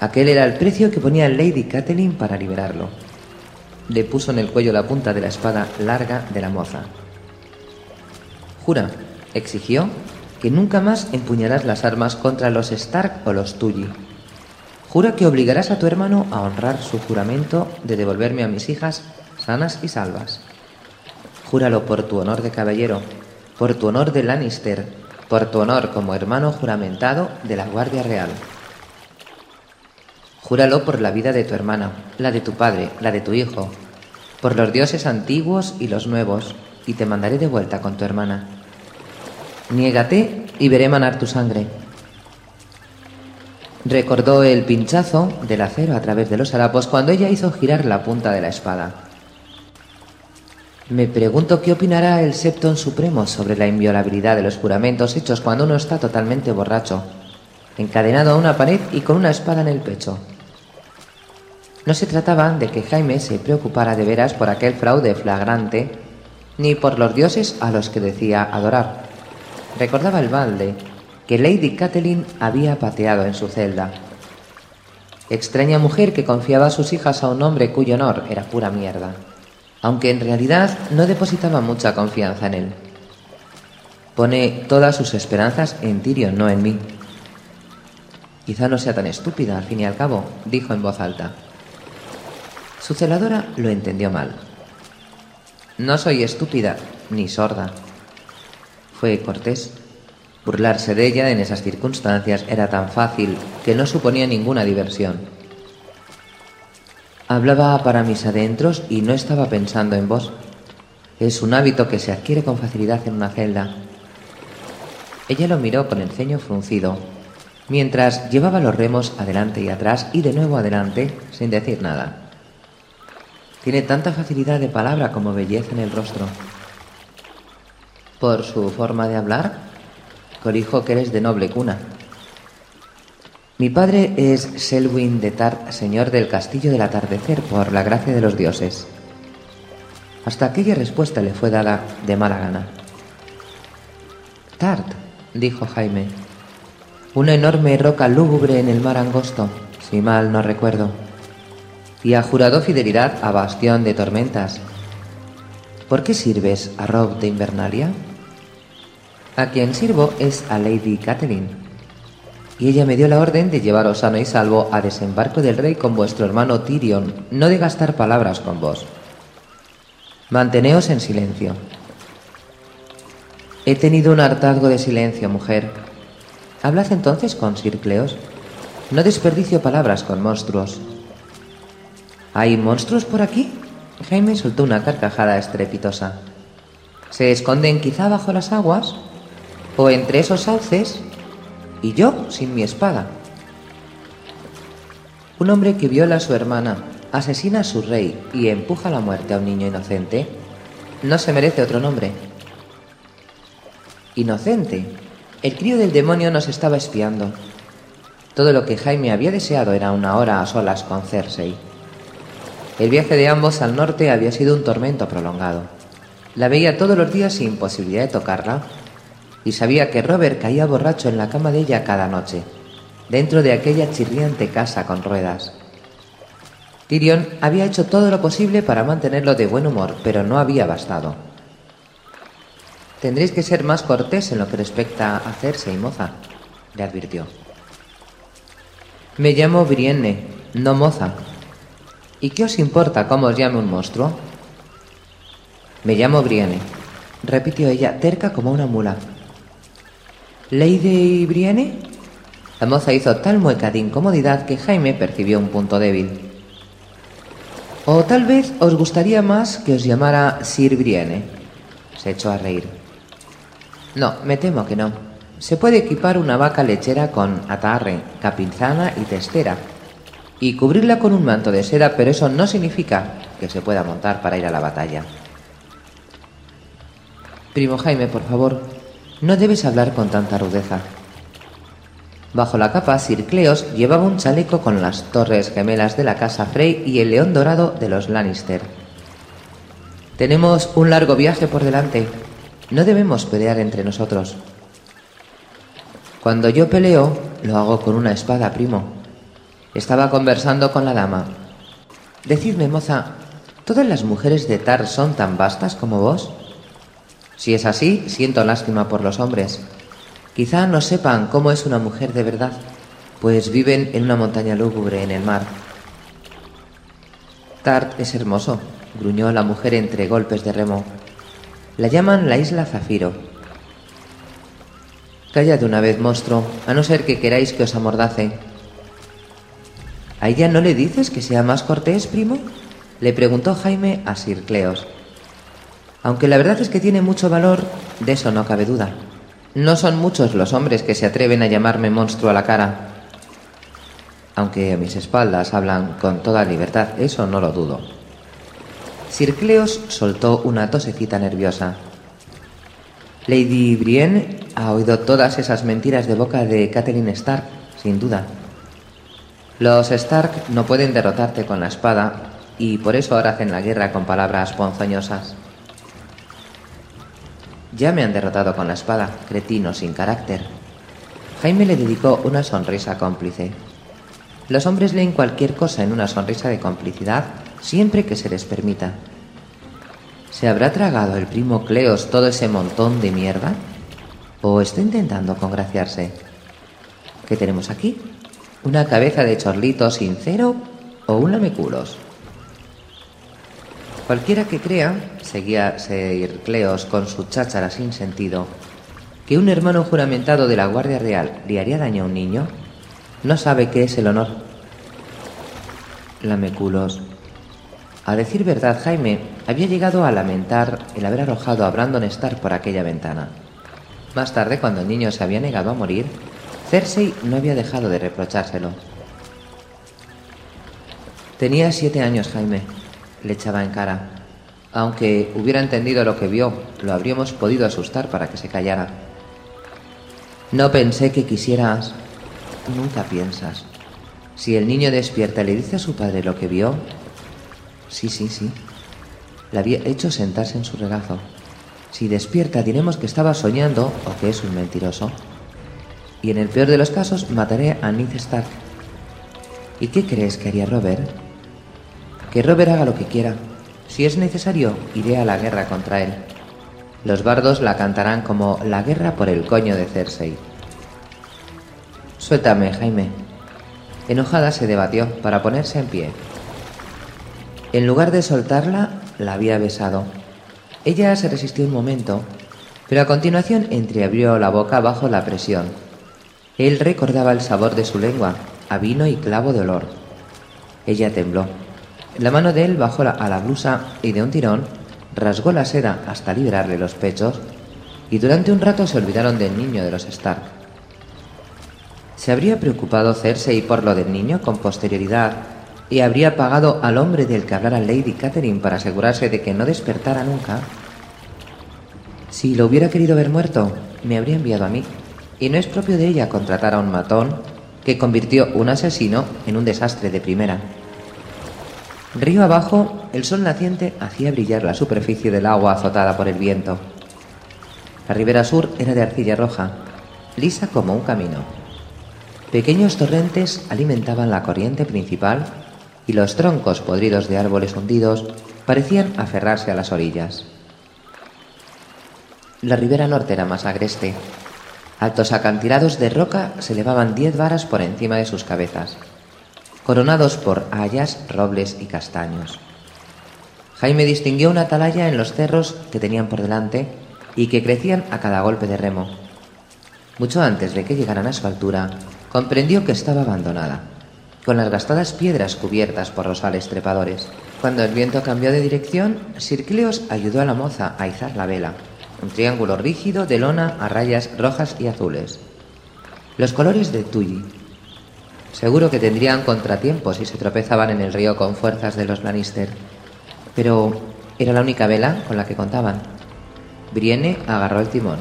Aquel era el precio que ponía Lady Catelyn para liberarlo. Le puso en el cuello la punta de la espada larga de la moza. Jura, exigió, que nunca más empuñarás las armas contra los Stark o los Tully. Jura que obligarás a tu hermano a honrar su juramento de devolverme a mis hijas sanas y salvas. Júralo por tu honor de caballero, por tu honor de Lannister, por tu honor como hermano juramentado de la Guardia Real. Júralo por la vida de tu hermana, la de tu padre, la de tu hijo, por los dioses antiguos y los nuevos, y te mandaré de vuelta con tu hermana. Niégate y veré manar tu sangre. Recordó el pinchazo del acero a través de los harapos cuando ella hizo girar la punta de la espada. Me pregunto qué opinará el Septon Supremo sobre la inviolabilidad de los juramentos hechos cuando uno está totalmente borracho, encadenado a una pared y con una espada en el pecho. No se trataba de que Jaime se preocupara de veras por aquel fraude flagrante, ni por los dioses a los que decía adorar. Recordaba el balde que Lady Catelyn había pateado en su celda. Extraña mujer que confiaba a sus hijas a un hombre cuyo honor era pura mierda, aunque en realidad no depositaba mucha confianza en él. Pone todas sus esperanzas en Tyrion, no en mí. Quizá no sea tan estúpida, al fin y al cabo, dijo en voz alta. Su celadora lo entendió mal. No soy estúpida ni sorda. Fue cortés. Burlarse de ella en esas circunstancias era tan fácil que no suponía ninguna diversión. Hablaba para mis adentros y no estaba pensando en vos. Es un hábito que se adquiere con facilidad en una celda. Ella lo miró con el ceño fruncido, mientras llevaba los remos adelante y atrás y de nuevo adelante sin decir nada. Tiene tanta facilidad de palabra como belleza en el rostro. Por su forma de hablar, colijo que eres de noble cuna. Mi padre es Selwyn de Tart, señor del Castillo del Atardecer, por la gracia de los dioses. Hasta aquella respuesta le fue dada de mala gana. Tart, dijo Jaime, una enorme roca lúgubre en el mar angosto, si mal no recuerdo y ha jurado fidelidad a Bastión de Tormentas. ¿Por qué sirves a Rob de Invernalia? A quien sirvo es a Lady Catherine, y ella me dio la orden de llevaros sano y salvo a desembarco del rey con vuestro hermano Tyrion, no de gastar palabras con vos. Manteneos en silencio. He tenido un hartazgo de silencio, mujer. Hablad entonces con Sir Cleos. No desperdicio palabras con monstruos. ¿Hay monstruos por aquí? Jaime soltó una carcajada estrepitosa. ¿Se esconden quizá bajo las aguas? ¿O entre esos sauces? Y yo sin mi espada. Un hombre que viola a su hermana, asesina a su rey y empuja a la muerte a un niño inocente, no se merece otro nombre. Inocente. El crío del demonio nos estaba espiando. Todo lo que Jaime había deseado era una hora a solas con Cersei. El viaje de ambos al norte había sido un tormento prolongado. La veía todos los días sin posibilidad de tocarla y sabía que Robert caía borracho en la cama de ella cada noche, dentro de aquella chirriante casa con ruedas. Tyrion había hecho todo lo posible para mantenerlo de buen humor, pero no había bastado. Tendréis que ser más cortés en lo que respecta a hacerse y moza, le advirtió. Me llamo Brienne, no moza. ¿Y qué os importa cómo os llame un monstruo? Me llamo Brienne, repitió ella, terca como una mula. ¿Lady Brienne? La moza hizo tal mueca de incomodidad que Jaime percibió un punto débil. O tal vez os gustaría más que os llamara Sir Brienne. Se echó a reír. No, me temo que no. Se puede equipar una vaca lechera con atarre, capinzana y testera, y cubrirla con un manto de seda, pero eso no significa que se pueda montar para ir a la batalla. Primo Jaime, por favor, no debes hablar con tanta rudeza. Bajo la capa, Sir Cleos llevaba un chaleco con las torres gemelas de la casa Frey y el león dorado de los Lannister. Tenemos un largo viaje por delante. No debemos pelear entre nosotros. Cuando yo peleo, lo hago con una espada, primo. Estaba conversando con la dama. Decidme, moza, ¿todas las mujeres de Tar son tan vastas como vos? Si es así, siento lástima por los hombres. Quizá no sepan cómo es una mujer de verdad, pues viven en una montaña lúgubre en el mar. Tart es hermoso, gruñó la mujer entre golpes de remo. La llaman la isla Zafiro. Callad una vez, monstruo, a no ser que queráis que os amordace. ¿A ella no le dices que sea más cortés, primo? Le preguntó Jaime a Sir Cleos. Aunque la verdad es que tiene mucho valor, de eso no cabe duda. No son muchos los hombres que se atreven a llamarme monstruo a la cara. Aunque a mis espaldas hablan con toda libertad, eso no lo dudo. Sir Cleos soltó una tosecita nerviosa. Lady Brienne ha oído todas esas mentiras de boca de Catherine Stark, sin duda. Los Stark no pueden derrotarte con la espada y por eso ahora hacen la guerra con palabras ponzoñosas. Ya me han derrotado con la espada, cretino sin carácter. Jaime le dedicó una sonrisa cómplice. Los hombres leen cualquier cosa en una sonrisa de complicidad siempre que se les permita. ¿Se habrá tragado el primo Cleos todo ese montón de mierda? ¿O está intentando congraciarse? ¿Qué tenemos aquí? ¿Una cabeza de chorlito sincero o un lameculos? Cualquiera que crea, seguía Sir Cleos con su cháchara sin sentido, que un hermano juramentado de la Guardia Real le haría daño a un niño, no sabe qué es el honor. Lameculos. A decir verdad, Jaime había llegado a lamentar el haber arrojado a Brandon Stark por aquella ventana. Más tarde, cuando el niño se había negado a morir, Cersei no había dejado de reprochárselo. Tenía siete años, Jaime, le echaba en cara. Aunque hubiera entendido lo que vio, lo habríamos podido asustar para que se callara. No pensé que quisieras... Nunca piensas. Si el niño despierta le dice a su padre lo que vio... Sí, sí, sí. Le había hecho sentarse en su regazo. Si despierta diremos que estaba soñando o que es un mentiroso. Y en el peor de los casos mataré a Ned Stark. ¿Y qué crees que haría Robert? Que Robert haga lo que quiera. Si es necesario, iré a la guerra contra él. Los bardos la cantarán como la guerra por el coño de Cersei. Suéltame, Jaime. Enojada se debatió para ponerse en pie. En lugar de soltarla, la había besado. Ella se resistió un momento, pero a continuación entreabrió la boca bajo la presión. Él recordaba el sabor de su lengua, a vino y clavo de olor. Ella tembló. La mano de él bajó a la blusa y de un tirón rasgó la seda hasta liberarle los pechos y durante un rato se olvidaron del niño de los Stark. ¿Se habría preocupado Cersei por lo del niño con posterioridad y habría pagado al hombre del que hablara Lady Catherine para asegurarse de que no despertara nunca? Si lo hubiera querido ver muerto, me habría enviado a mí, y no es propio de ella contratar a un matón que convirtió un asesino en un desastre de primera. Río abajo, el sol naciente hacía brillar la superficie del agua azotada por el viento. La ribera sur era de arcilla roja, lisa como un camino. Pequeños torrentes alimentaban la corriente principal y los troncos podridos de árboles hundidos parecían aferrarse a las orillas. La ribera norte era más agreste. Altos acantilados de roca se elevaban diez varas por encima de sus cabezas, coronados por hayas, robles y castaños. Jaime distinguió una atalaya en los cerros que tenían por delante y que crecían a cada golpe de remo. Mucho antes de que llegaran a su altura, comprendió que estaba abandonada, con las gastadas piedras cubiertas por rosales trepadores. Cuando el viento cambió de dirección, Sir Cleos ayudó a la moza a izar la vela, un triángulo rígido de lona a rayas rojas y azules. Los colores de Tully. Seguro que tendrían contratiempos si se tropezaban en el río con fuerzas de los Lannister, pero era la única vela con la que contaban. Brienne agarró el timón.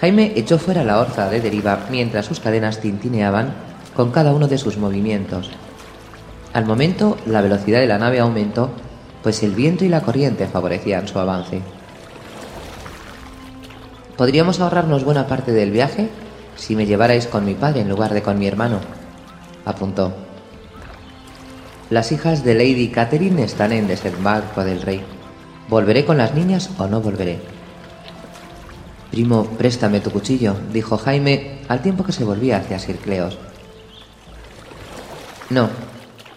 Jaime echó fuera la orza de deriva mientras sus cadenas tintineaban con cada uno de sus movimientos. Al momento, la velocidad de la nave aumentó, pues el viento y la corriente favorecían su avance. Podríamos ahorrarnos buena parte del viaje si me llevarais con mi padre en lugar de con mi hermano, apuntó. Las hijas de Lady Catherine están en desembarco del rey. ¿Volveré con las niñas o no volveré? Primo, préstame tu cuchillo, dijo Jaime al tiempo que se volvía hacia Sir Cleos. No,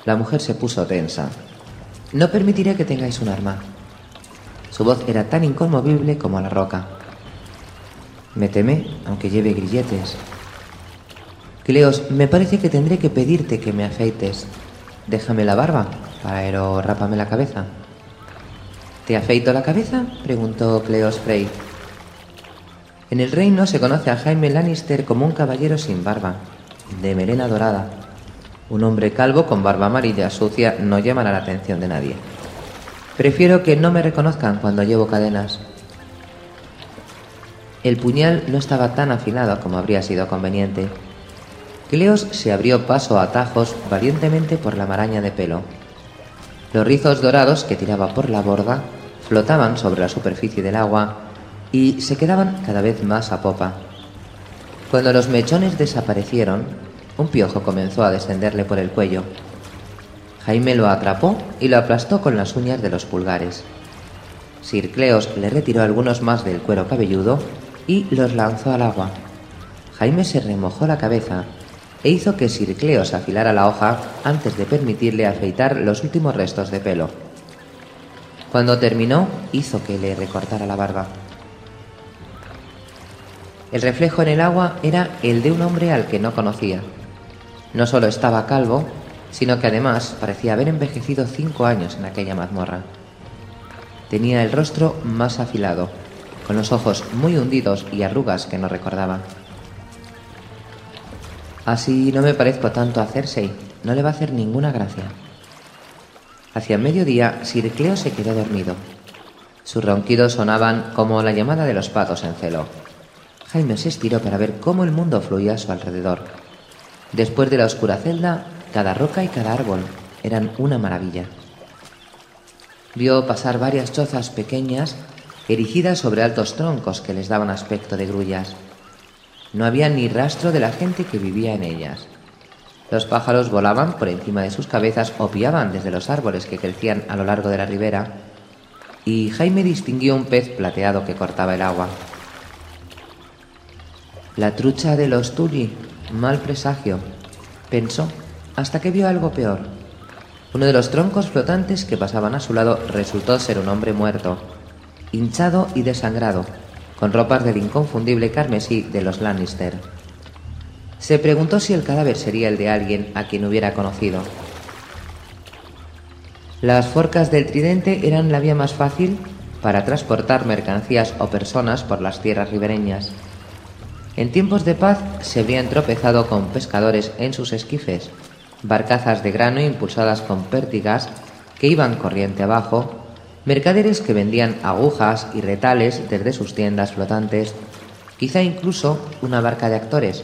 la mujer se puso tensa. No permitiré que tengáis un arma. Su voz era tan inconmovible como la roca. Me teme, aunque lleve grilletes. Cleos, me parece que tendré que pedirte que me afeites. Déjame la barba, pero rápame la cabeza. ¿Te afeito la cabeza? preguntó Cleos Frey. En el reino se conoce a Jaime Lannister como un caballero sin barba, de melena dorada. Un hombre calvo con barba amarilla sucia no llamará la atención de nadie. Prefiero que no me reconozcan cuando llevo cadenas. El puñal no estaba tan afilado como habría sido conveniente. Cleos se abrió paso a tajos valientemente por la maraña de pelo. Los rizos dorados que tiraba por la borda flotaban sobre la superficie del agua y se quedaban cada vez más a popa. Cuando los mechones desaparecieron, un piojo comenzó a descenderle por el cuello. Jaime lo atrapó y lo aplastó con las uñas de los pulgares. Sir Cleos le retiró algunos más del cuero cabelludo y los lanzó al agua. Jaime se remojó la cabeza e hizo que Sir Cleos afilara la hoja antes de permitirle afeitar los últimos restos de pelo. Cuando terminó, hizo que le recortara la barba. El reflejo en el agua era el de un hombre al que no conocía. No solo estaba calvo, sino que además parecía haber envejecido cinco años en aquella mazmorra. Tenía el rostro más afilado, con los ojos muy hundidos y arrugas que no recordaba. Así no me parezco tanto a Cersei, no le va a hacer ninguna gracia. Hacia mediodía, Sir Cleo se quedó dormido. Sus ronquidos sonaban como la llamada de los patos en celo. Jaime se estiró para ver cómo el mundo fluía a su alrededor. Después de la oscura celda, cada roca y cada árbol eran una maravilla. Vio pasar varias chozas pequeñas erigidas sobre altos troncos que les daban aspecto de grullas. No había ni rastro de la gente que vivía en ellas. Los pájaros volaban por encima de sus cabezas o piaban desde los árboles que crecían a lo largo de la ribera, y Jaime distinguió un pez plateado que cortaba el agua. La trucha de los Tully, mal presagio, pensó, hasta que vio algo peor. Uno de los troncos flotantes que pasaban a su lado resultó ser un hombre muerto, hinchado y desangrado, con ropas del inconfundible carmesí de los Lannister. Se preguntó si el cadáver sería el de alguien a quien hubiera conocido. Las forcas del tridente eran la vía más fácil para transportar mercancías o personas por las tierras ribereñas. En tiempos de paz se habrían tropezado con pescadores en sus esquifes, barcazas de grano impulsadas con pértigas que iban corriente abajo mercaderes que vendían agujas y retales desde sus tiendas flotantes, quizá incluso una barca de actores,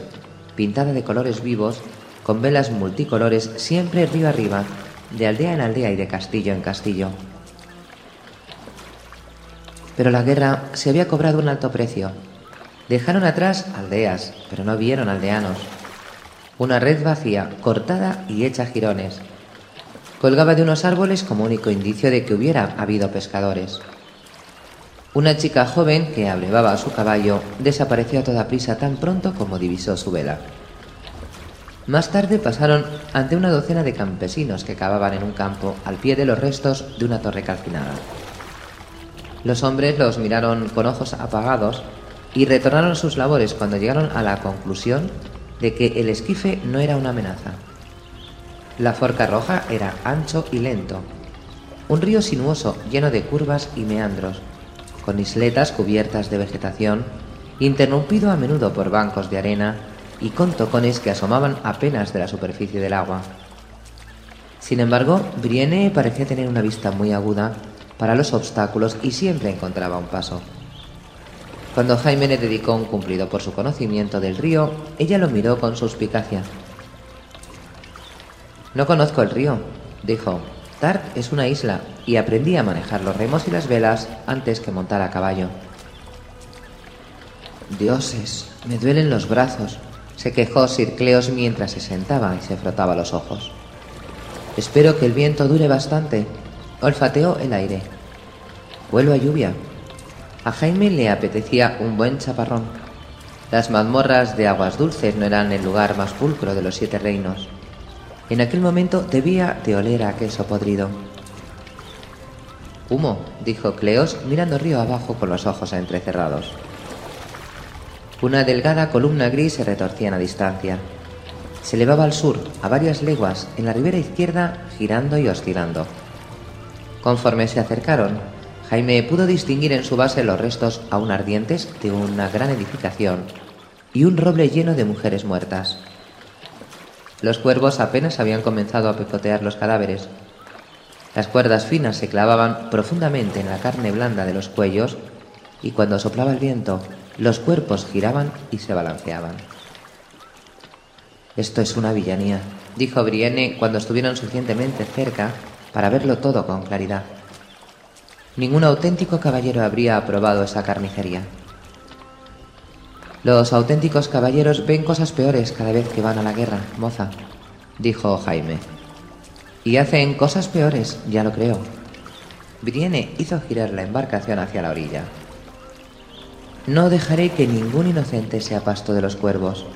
pintada de colores vivos, con velas multicolores siempre arriba arriba, de aldea en aldea y de castillo en castillo. Pero la guerra se había cobrado un alto precio. Dejaron atrás aldeas, pero no vieron aldeanos. Una red vacía, cortada y hecha jirones, colgaba de unos árboles como único indicio de que hubiera habido pescadores. Una chica joven que abrevaba a su caballo desapareció a toda prisa tan pronto como divisó su vela. Más tarde pasaron ante una docena de campesinos que cavaban en un campo al pie de los restos de una torre calcinada. Los hombres los miraron con ojos apagados y retornaron sus labores cuando llegaron a la conclusión de que el esquife no era una amenaza. La forca roja era ancho y lento, un río sinuoso lleno de curvas y meandros, con isletas cubiertas de vegetación, interrumpido a menudo por bancos de arena y con tocones que asomaban apenas de la superficie del agua. Sin embargo, Brienne parecía tener una vista muy aguda para los obstáculos y siempre encontraba un paso. Cuando Jaime le dedicó un cumplido por su conocimiento del río, ella lo miró con suspicacia. No conozco el río, dijo. Tart es una isla y aprendí a manejar los remos y las velas antes que montar a caballo. Dioses, me duelen los brazos, se quejó Sir Cleos mientras se sentaba y se frotaba los ojos. Espero que el viento dure bastante. Olfateó el aire. Vuelo a lluvia. A Jaime le apetecía un buen chaparrón. Las mazmorras de aguas dulces no eran el lugar más pulcro de los siete reinos. En aquel momento debía de oler a queso podrido. Humo, dijo Cleos, mirando río abajo con los ojos entrecerrados. Una delgada columna gris se retorcía en la distancia. Se elevaba al sur, a varias leguas, en la ribera izquierda, girando y oscilando. Conforme se acercaron, Jaime pudo distinguir en su base los restos aún ardientes de una gran edificación y un roble lleno de mujeres muertas. Los cuervos apenas habían comenzado a picotear los cadáveres. Las cuerdas finas se clavaban profundamente en la carne blanda de los cuellos y cuando soplaba el viento, los cuerpos giraban y se balanceaban. Esto es una villanía, dijo Brienne cuando estuvieron suficientemente cerca para verlo todo con claridad. Ningún auténtico caballero habría aprobado esa carnicería. Los auténticos caballeros ven cosas peores cada vez que van a la guerra, moza, dijo Jaime. Y hacen cosas peores, ya lo creo. Brienne hizo girar la embarcación hacia la orilla. No dejaré que ningún inocente sea pasto de los cuervos.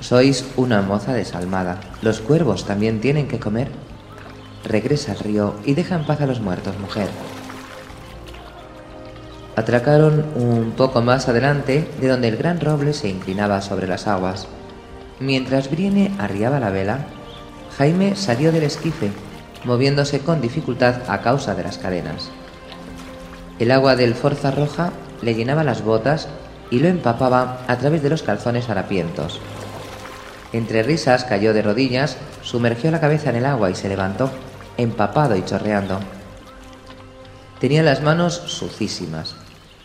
Sois una moza desalmada. Los cuervos también tienen que comer. Regresa al río y deja en paz a los muertos, mujer. Atracaron un poco más adelante de donde el gran roble se inclinaba sobre las aguas. Mientras Brienne arriaba la vela, Jaime salió del esquife, moviéndose con dificultad a causa de las cadenas. El agua del Forza Roja le llenaba las botas y lo empapaba a través de los calzones harapientos. Entre risas cayó de rodillas, sumergió la cabeza en el agua y se levantó, empapado y chorreando. Tenía las manos sucísimas,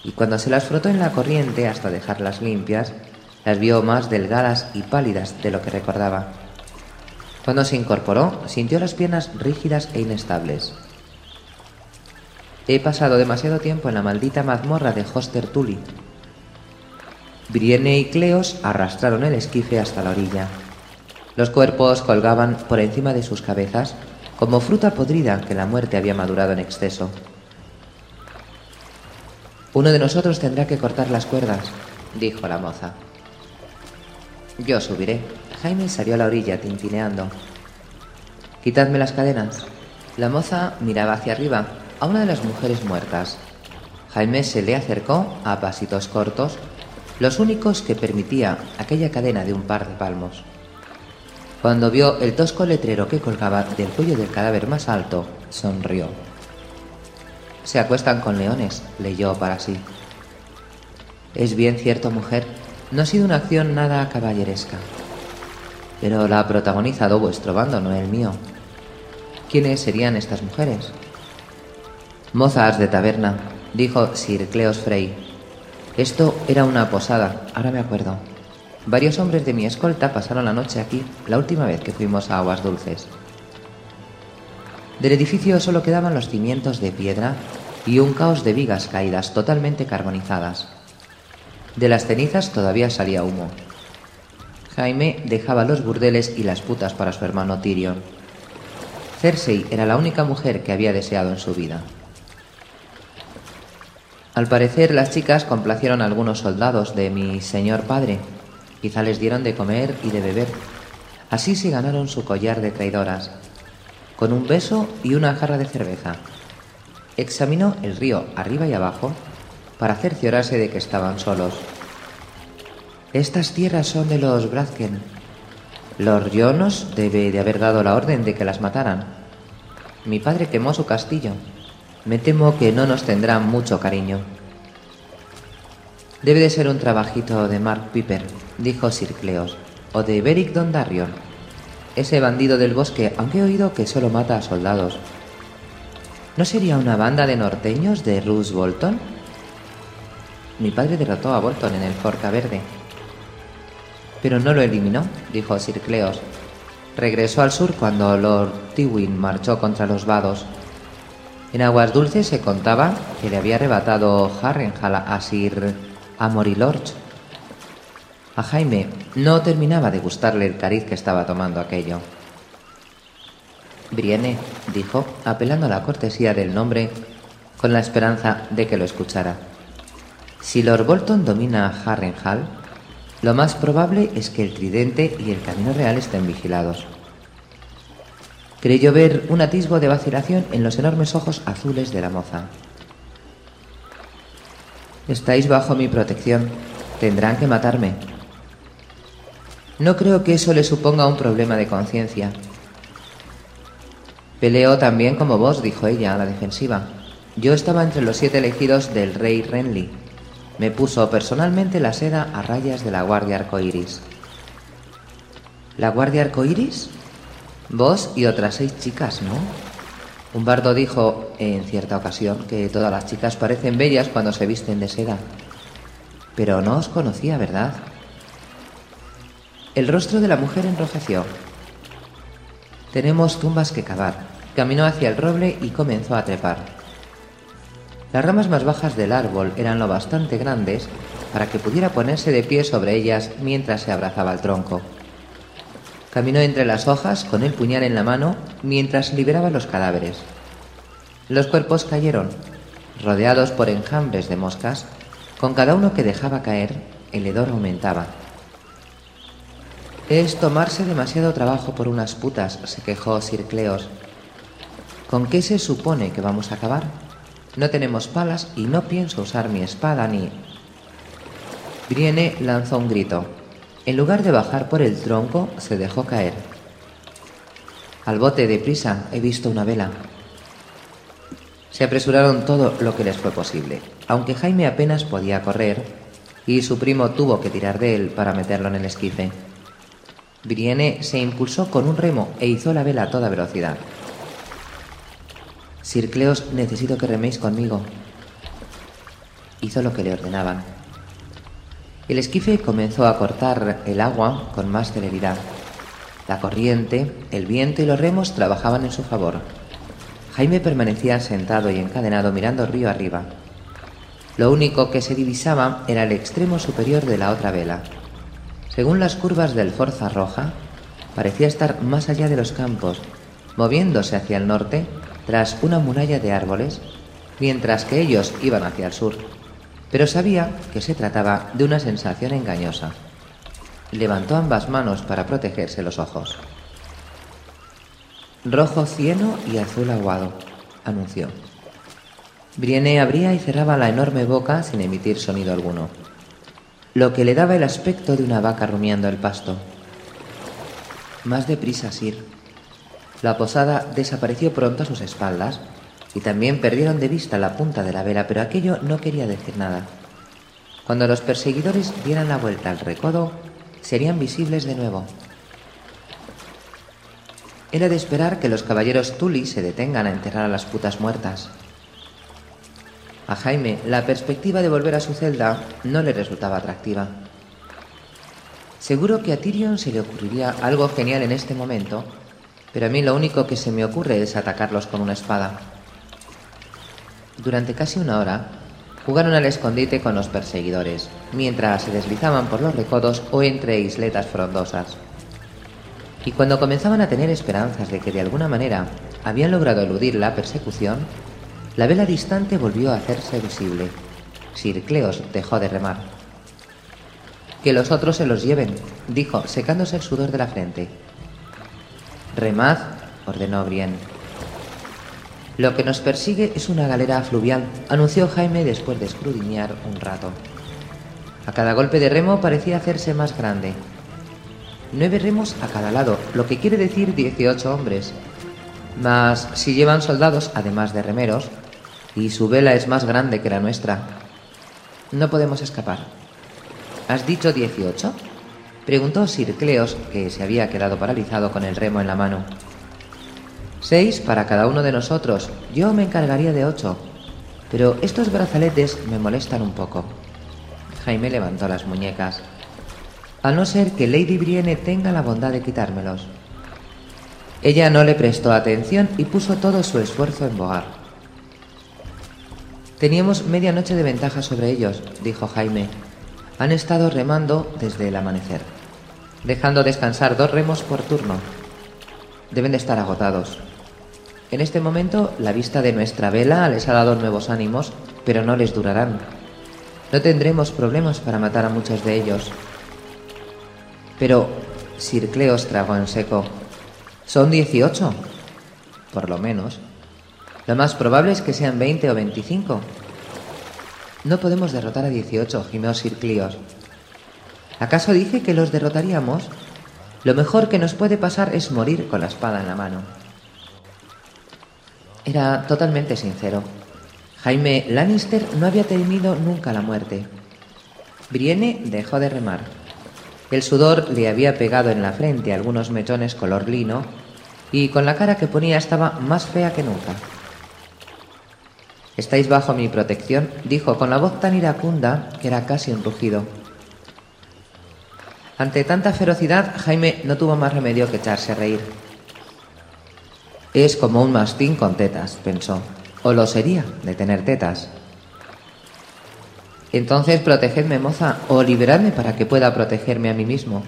y cuando se las frotó en la corriente hasta dejarlas limpias, las vio más delgadas y pálidas de lo que recordaba. Cuando se incorporó, sintió las piernas rígidas e inestables. He pasado demasiado tiempo en la maldita mazmorra de Hoster Tully. Brienne y Cleos arrastraron el esquife hasta la orilla. Los cuerpos colgaban por encima de sus cabezas como fruta podrida que la muerte había madurado en exceso. Uno de nosotros tendrá que cortar las cuerdas, dijo la moza. Yo subiré. Jaime salió a la orilla tintineando. Quitadme las cadenas. La moza miraba hacia arriba, a una de las mujeres muertas. Jaime se le acercó a pasitos cortos, los únicos que permitía aquella cadena de un par de palmos. Cuando vio el tosco letrero que colgaba del cuello del cadáver más alto, sonrió. Se acuestan con leones, leyó para sí. Es bien cierto, mujer, no ha sido una acción nada caballeresca. Pero la ha protagonizado vuestro bando, no el mío. ¿Quiénes serían estas mujeres? Mozas de taberna, dijo Sir Cleos Frey. Esto era una posada, ahora me acuerdo. Varios hombres de mi escolta pasaron la noche aquí la última vez que fuimos a Aguas Dulces. Del edificio solo quedaban los cimientos de piedra y un caos de vigas caídas totalmente carbonizadas. De las cenizas todavía salía humo. Jaime dejaba los burdeles y las putas para su hermano Tyrion. Cersei era la única mujer que había deseado en su vida. Al parecer las chicas complacieron a algunos soldados de mi señor padre. Quizá les dieron de comer y de beber. Así se ganaron su collar de traidoras, con un beso y una jarra de cerveza. Examinó el río arriba y abajo para cerciorarse de que estaban solos. Estas tierras son de los Bradken. Lord Jonos debe de haber dado la orden de que las mataran. Mi padre quemó su castillo. Me temo que no nos tendrán mucho cariño. Debe de ser un trabajito de Mark Piper, dijo Sir Cleos, o de Beric Dondarrion. Ese bandido del bosque, aunque he oído que solo mata a soldados. ¿No sería una banda de norteños de Roose Bolton? Mi padre derrotó a Bolton en el Forca Verde. Pero no lo eliminó, dijo Sir Cleos. Regresó al sur cuando Lord Tywin marchó contra los vados. En Aguas Dulces se contaba que le había arrebatado Harrenhal a Sir Amory Lorch. A Jaime no terminaba de gustarle el cariz que estaba tomando aquello. Brienne, dijo, apelando a la cortesía del nombre con la esperanza de que lo escuchara. Si Lord Bolton domina Harrenhal, lo más probable es que el tridente y el camino real estén vigilados. Creyó ver un atisbo de vacilación en los enormes ojos azules de la moza. Estáis bajo mi protección. Tendrán que matarme. No creo que eso le suponga un problema de conciencia. Peleo también como vos, dijo ella a la defensiva. Yo estaba entre los siete elegidos del rey Renly. Me puso personalmente la seda a rayas de la Guardia Arcoiris. ¿La Guardia Arcoiris? Vos y otras seis chicas, ¿no? Un bardo dijo en cierta ocasión que todas las chicas parecen bellas cuando se visten de seda. Pero no os conocía, ¿verdad? El rostro de la mujer enrojeció. Tenemos tumbas que cavar. Caminó hacia el roble y comenzó a trepar. Las ramas más bajas del árbol eran lo bastante grandes para que pudiera ponerse de pie sobre ellas mientras se abrazaba al tronco. Caminó entre las hojas con el puñal en la mano mientras liberaba los cadáveres. Los cuerpos cayeron, rodeados por enjambres de moscas, con cada uno que dejaba caer, el hedor aumentaba. Es tomarse demasiado trabajo por unas putas, se quejó Sir Cleos. ¿Con qué se supone que vamos a acabar? No tenemos palas y no pienso usar mi espada ni... Brienne lanzó un grito. En lugar de bajar por el tronco, se dejó caer. Al bote de prisa he visto una vela. Se apresuraron todo lo que les fue posible, aunque Jaime apenas podía correr y su primo tuvo que tirar de él para meterlo en el esquife. Brienne se impulsó con un remo e hizo la vela a toda velocidad. Sir Cleos, necesito que reméis conmigo. Hizo lo que le ordenaban. El esquife comenzó a cortar el agua con más celeridad. La corriente, el viento y los remos trabajaban en su favor. Jaime permanecía sentado y encadenado mirando río arriba. Lo único que se divisaba era el extremo superior de la otra vela. Según las curvas del Forza Roja, parecía estar más allá de los campos, moviéndose hacia el norte tras una muralla de árboles, mientras que ellos iban hacia el sur. Pero sabía que se trataba de una sensación engañosa. Levantó ambas manos para protegerse los ojos. Rojo cieno y azul aguado, anunció. Brienne abría y cerraba la enorme boca sin emitir sonido alguno lo que le daba el aspecto de una vaca rumiando el pasto. Más deprisa, Sir. La posada desapareció pronto a sus espaldas y también perdieron de vista la punta de la vela, pero aquello no quería decir nada. Cuando los perseguidores dieran la vuelta al recodo, serían visibles de nuevo. Era de esperar que los caballeros Tully se detengan a enterrar a las putas muertas. A Jaime la perspectiva de volver a su celda no le resultaba atractiva. Seguro que a Tyrion se le ocurriría algo genial en este momento, pero a mí lo único que se me ocurre es atacarlos con una espada. Durante casi una hora jugaron al escondite con los perseguidores, mientras se deslizaban por los recodos o entre isletas frondosas. Y cuando comenzaban a tener esperanzas de que de alguna manera habían logrado eludir la persecución, la vela distante volvió a hacerse visible, Sir Cleos dejó de remar. Que los otros se los lleven, dijo, secándose el sudor de la frente. Remad, ordenó Brienne. Lo que nos persigue es una galera fluvial, anunció Jaime después de escudriñar un rato. A cada golpe de remo parecía hacerse más grande. Nueve remos a cada lado, lo que quiere decir 18 hombres. Mas si llevan soldados, además de remeros, y su vela es más grande que la nuestra, no podemos escapar. ¿Has dicho 18? Preguntó Sir Cleos, que se había quedado paralizado con el remo en la mano. Seis para cada uno de nosotros. Yo me encargaría de ocho. Pero estos brazaletes me molestan un poco. Jaime levantó las muñecas. A no ser que Lady Brienne tenga la bondad de quitármelos. Ella no le prestó atención y puso todo su esfuerzo en bogar. Teníamos media noche de ventaja sobre ellos, dijo Jaime. Han estado remando desde el amanecer, dejando descansar dos remos por turno. Deben de estar agotados. En este momento, la vista de nuestra vela les ha dado nuevos ánimos, pero no les durarán. No tendremos problemas para matar a muchos de ellos. Pero, Sir Cleos tragó en seco. Son 18. Por lo menos. Lo más probable es que sean 20 o 25. No podemos derrotar a 18, gimeó Sir. ¿Acaso dije que los derrotaríamos? Lo mejor que nos puede pasar es morir con la espada en la mano. Era totalmente sincero. Jaime Lannister no había temido nunca la muerte. Brienne dejó de remar. El sudor le había pegado en la frente algunos mechones color lino y con la cara que ponía estaba más fea que nunca. Estáis bajo mi protección, dijo con la voz tan iracunda que era casi un rugido. Ante tanta ferocidad, Jaime no tuvo más remedio que echarse a reír. Es como un mastín con tetas, pensó. O lo sería, de tener tetas. Entonces protegedme, moza, o liberadme para que pueda protegerme a mí mismo.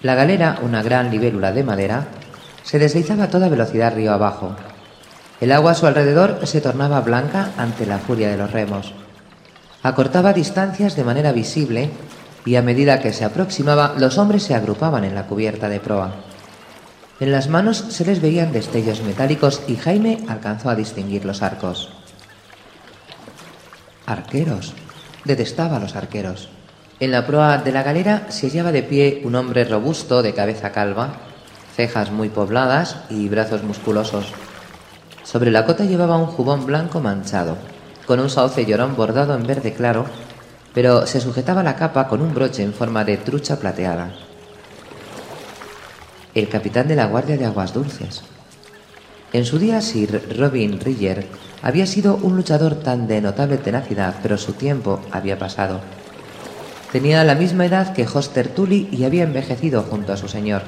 La galera, una gran libélula de madera, se deslizaba a toda velocidad río abajo. El agua a su alrededor se tornaba blanca ante la furia de los remos. Acortaba distancias de manera visible y a medida que se aproximaba los hombres se agrupaban en la cubierta de proa. En las manos se les veían destellos metálicos y Jaime alcanzó a distinguir los arcos. Arqueros. Detestaba a los arqueros. En la proa de la galera se hallaba de pie un hombre robusto de cabeza calva, cejas muy pobladas y brazos musculosos. Sobre la cota llevaba un jubón blanco manchado, con un sauce llorón bordado en verde claro, pero se sujetaba la capa con un broche en forma de trucha plateada. El capitán de la Guardia de Aguas Dulces. En su día, Sir Robin Riller había sido un luchador tan de notable tenacidad, pero su tiempo había pasado. Tenía la misma edad que Hoster Tully y había envejecido junto a su señor.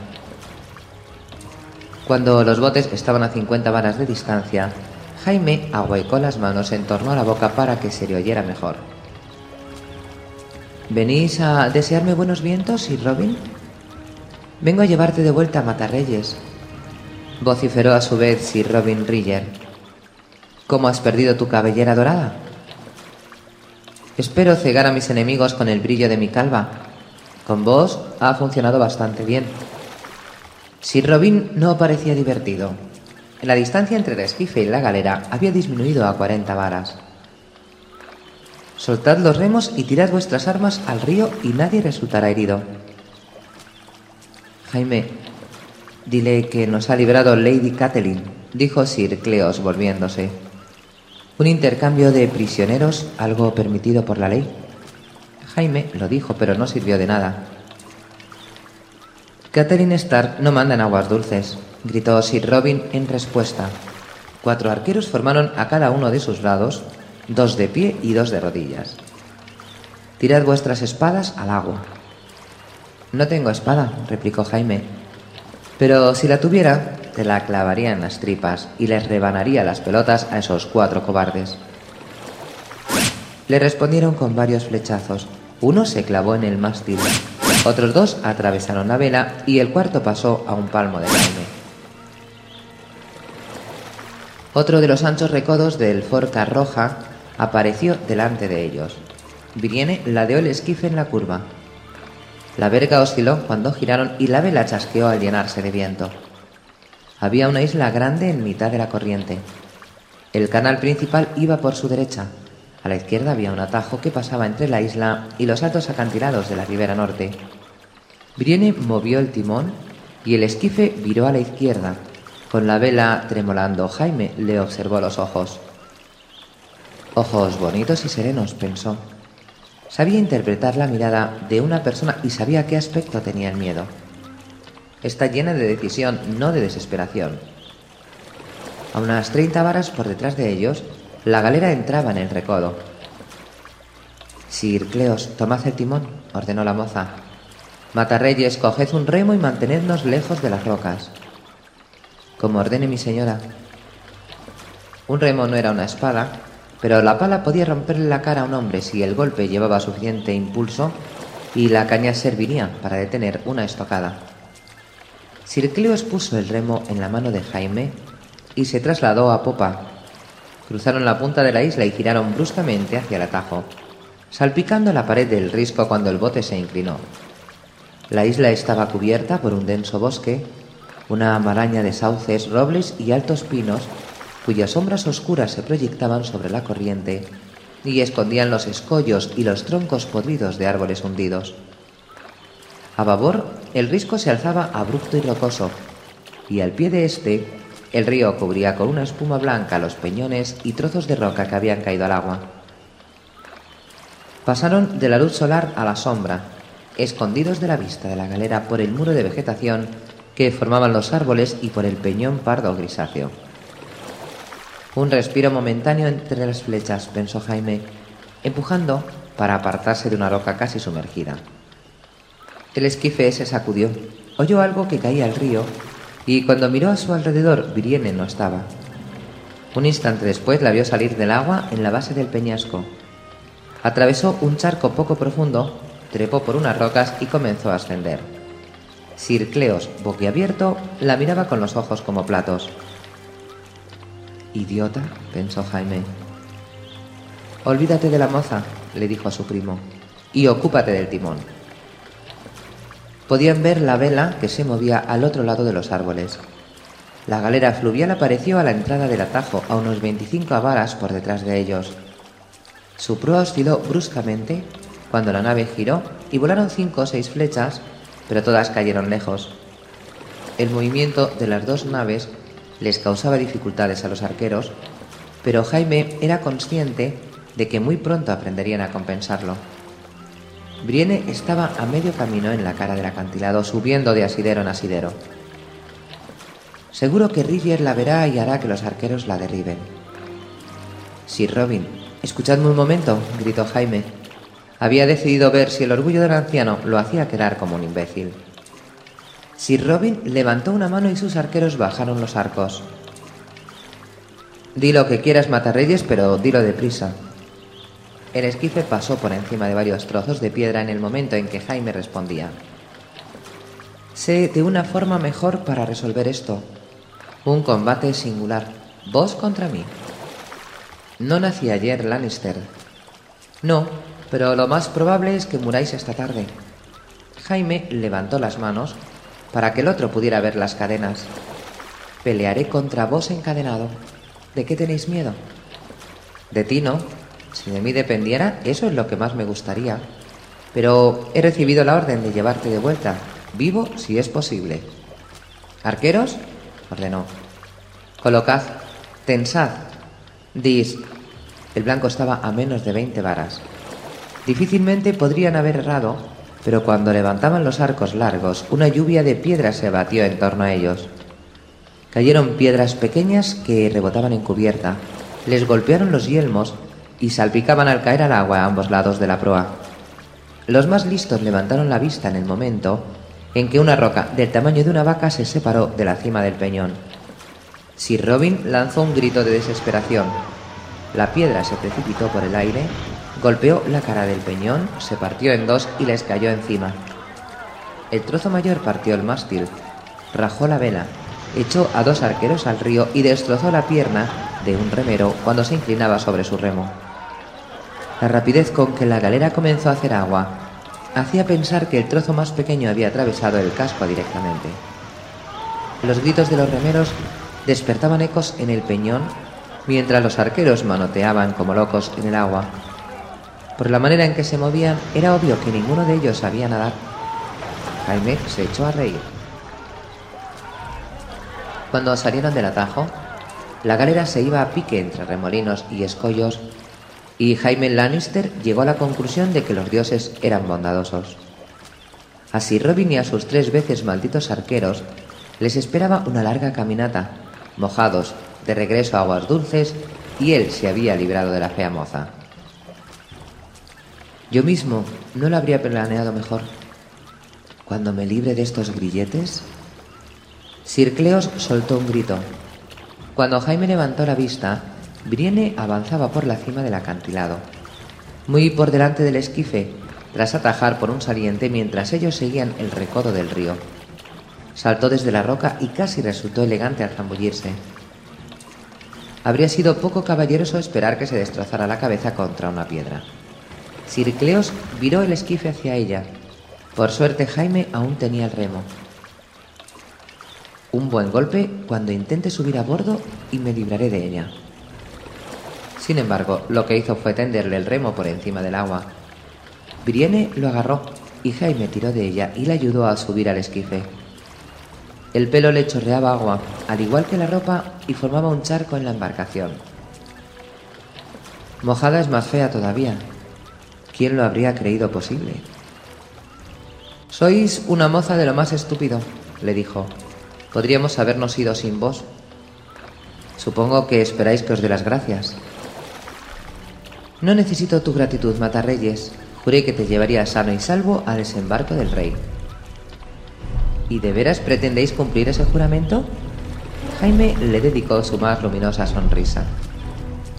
Cuando los botes estaban a 50 varas de distancia, Jaime ahuecó las manos en torno a la boca para que se le oyera mejor. ¿Venís a desearme buenos vientos, Sir Robin? Vengo a llevarte de vuelta a Matarreyes, vociferó a su vez Sir Robin Riller. ¿Cómo has perdido tu cabellera dorada? Espero cegar a mis enemigos con el brillo de mi calva. Con vos ha funcionado bastante bien. Sir Robin no parecía divertido. La distancia entre el esquife y la galera había disminuido a 40 varas. Soltad los remos y tirad vuestras armas al río y nadie resultará herido. Jaime, dile que nos ha librado Lady Catelyn, dijo Sir Cleos volviéndose. Un intercambio de prisioneros, algo permitido por la ley. Jaime lo dijo, pero no sirvió de nada. Catherine Stark no manda en aguas dulces, gritó Sir Robin en respuesta. Cuatro arqueros formaron a cada uno de sus lados, dos de pie y dos de rodillas. Tirad vuestras espadas al agua. No tengo espada, replicó Jaime. Pero si la tuviera, te la clavaría en las tripas y les rebanaría las pelotas a esos cuatro cobardes. Le respondieron con varios flechazos. Uno se clavó en el mástil, otros dos atravesaron la vela y el cuarto pasó a un palmo de Jaime. Otro de los anchos recodos del Forca Roja apareció delante de ellos. Brienne ladeó el esquife en la curva. La verga osciló cuando giraron y la vela chasqueó al llenarse de viento. Había una isla grande en mitad de la corriente. El canal principal iba por su derecha. A la izquierda había un atajo que pasaba entre la isla y los altos acantilados de la ribera norte. Brienne movió el timón y el esquife viró a la izquierda. Con la vela tremolando, Jaime le observó los ojos. Ojos bonitos y serenos, pensó. Sabía interpretar la mirada de una persona y sabía qué aspecto tenía el miedo. Está llena de decisión, no de desesperación. A unas treinta varas por detrás de ellos, la galera entraba en el recodo. Sir Cleos, tomad el timón, ordenó la moza. Matarreyes, coged un remo y mantenednos lejos de las rocas. Como ordene mi señora. Un remo no era una espada, pero la pala podía romperle la cara a un hombre si el golpe llevaba suficiente impulso y la caña serviría para detener una estocada. Sir Cleos puso el remo en la mano de Jaime y se trasladó a popa. Cruzaron la punta de la isla y giraron bruscamente hacia el atajo, salpicando la pared del risco cuando el bote se inclinó. La isla estaba cubierta por un denso bosque, una maraña de sauces, robles y altos pinos cuyas sombras oscuras se proyectaban sobre la corriente y escondían los escollos y los troncos podridos de árboles hundidos. A babor, el risco se alzaba abrupto y rocoso, y al pie de este, el río cubría con una espuma blanca los peñones y trozos de roca que habían caído al agua. Pasaron de la luz solar a la sombra, escondidos de la vista de la galera por el muro de vegetación que formaban los árboles y por el peñón pardo grisáceo. Un respiro momentáneo entre las flechas, pensó Jaime, empujando para apartarse de una roca casi sumergida. El esquife se sacudió, oyó algo que caía al río y cuando miró a su alrededor, Viriene no estaba. Un instante después la vio salir del agua en la base del peñasco. Atravesó un charco poco profundo, trepó por unas rocas y comenzó a ascender. Sir Cleos, boquiabierto, la miraba con los ojos como platos. Idiota, pensó Jaime. Olvídate de la moza, le dijo a su primo, y ocúpate del timón. Podían ver la vela que se movía al otro lado de los árboles. La galera fluvial apareció a la entrada del atajo, a unos 25 varas por detrás de ellos. Su proa osciló bruscamente cuando la nave giró y volaron cinco o seis flechas, pero todas cayeron lejos. El movimiento de las dos naves les causaba dificultades a los arqueros, pero Jaime era consciente de que muy pronto aprenderían a compensarlo. Brienne estaba a medio camino en la cara del acantilado, subiendo de asidero en asidero. Seguro que Rivier la verá y hará que los arqueros la derriben. Sir Robin, escuchadme un momento, gritó Jaime. Había decidido ver si el orgullo del anciano lo hacía quedar como un imbécil. Sir Robin levantó una mano y sus arqueros bajaron los arcos. Di lo que quieras, Matarreyes, pero dilo deprisa. El esquife pasó por encima de varios trozos de piedra en el momento en que Jaime respondía. Sé de una forma mejor para resolver esto. Un combate singular. Vos contra mí. No nací ayer, Lannister. No, pero lo más probable es que muráis esta tarde. Jaime levantó las manos para que el otro pudiera ver las cadenas. Pelearé contra vos encadenado. ¿De qué tenéis miedo? De ti no. Si de mí dependiera, eso es lo que más me gustaría. Pero he recibido la orden de llevarte de vuelta, vivo si es posible. ¿Arqueros? ordenó. Colocad, tensad. Dis. El blanco estaba a menos de veinte varas. Difícilmente podrían haber errado, pero cuando levantaban los arcos largos, una lluvia de piedras se batió en torno a ellos. Cayeron piedras pequeñas que rebotaban en cubierta, les golpearon los yelmos y salpicaban al caer al agua a ambos lados de la proa. Los más listos levantaron la vista en el momento en que una roca del tamaño de una vaca se separó de la cima del peñón. Sir Robin lanzó un grito de desesperación. La piedra se precipitó por el aire, golpeó la cara del peñón, se partió en dos y les cayó encima. El trozo mayor partió el mástil, rajó la vela, echó a dos arqueros al río y destrozó la pierna de un remero cuando se inclinaba sobre su remo. La rapidez con que la galera comenzó a hacer agua hacía pensar que el trozo más pequeño había atravesado el casco directamente. Los gritos de los remeros despertaban ecos en el peñón mientras los arqueros manoteaban como locos en el agua. Por la manera en que se movían, era obvio que ninguno de ellos sabía nadar. Jaime se echó a reír. Cuando salieron del atajo, la galera se iba a pique entre remolinos y escollos y Jaime Lannister llegó a la conclusión de que los dioses eran bondadosos. Así Robin y a sus tres veces malditos arqueros les esperaba una larga caminata, mojados, de regreso a aguas dulces, y él se había librado de la fea moza. Yo mismo no lo habría planeado mejor. Cuando me libre de estos grilletes... Sir Cleos soltó un grito. Cuando Jaime levantó la vista, Brienne avanzaba por la cima del acantilado, muy por delante del esquife, tras atajar por un saliente mientras ellos seguían el recodo del río. Saltó desde la roca y casi resultó elegante al zambullirse. Habría sido poco caballeroso esperar que se destrozara la cabeza contra una piedra. Sir Cleos viró el esquife hacia ella. Por suerte Jaime aún tenía el remo. Un buen golpe cuando intente subir a bordo y me libraré de ella. Sin embargo, lo que hizo fue tenderle el remo por encima del agua. Brienne lo agarró y Jaime tiró de ella y le ayudó a subir al esquife. El pelo le chorreaba agua, al igual que la ropa, y formaba un charco en la embarcación. Mojada es más fea todavía. ¿Quién lo habría creído posible? Sois una moza de lo más estúpido, le dijo. Podríamos habernos ido sin vos. Supongo que esperáis que os dé las gracias. No necesito tu gratitud, Matarreyes. Juré que te llevaría sano y salvo al desembarco del rey. ¿Y de veras pretendéis cumplir ese juramento? Jaime le dedicó su más luminosa sonrisa.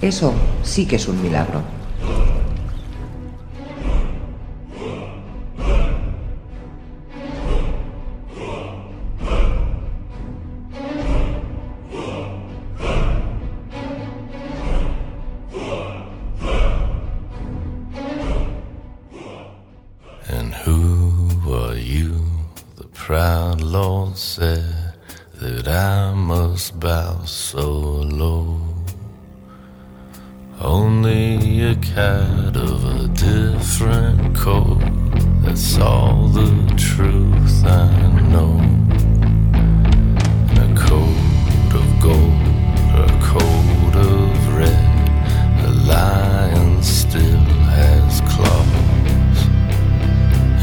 Eso sí que es un milagro. proud Lord said that I must bow so low. Only a cat of a different coat, that's all the truth I know. A coat of gold, a coat of red, a lion still has claws.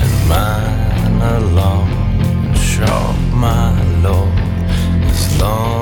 And my my Lord, as long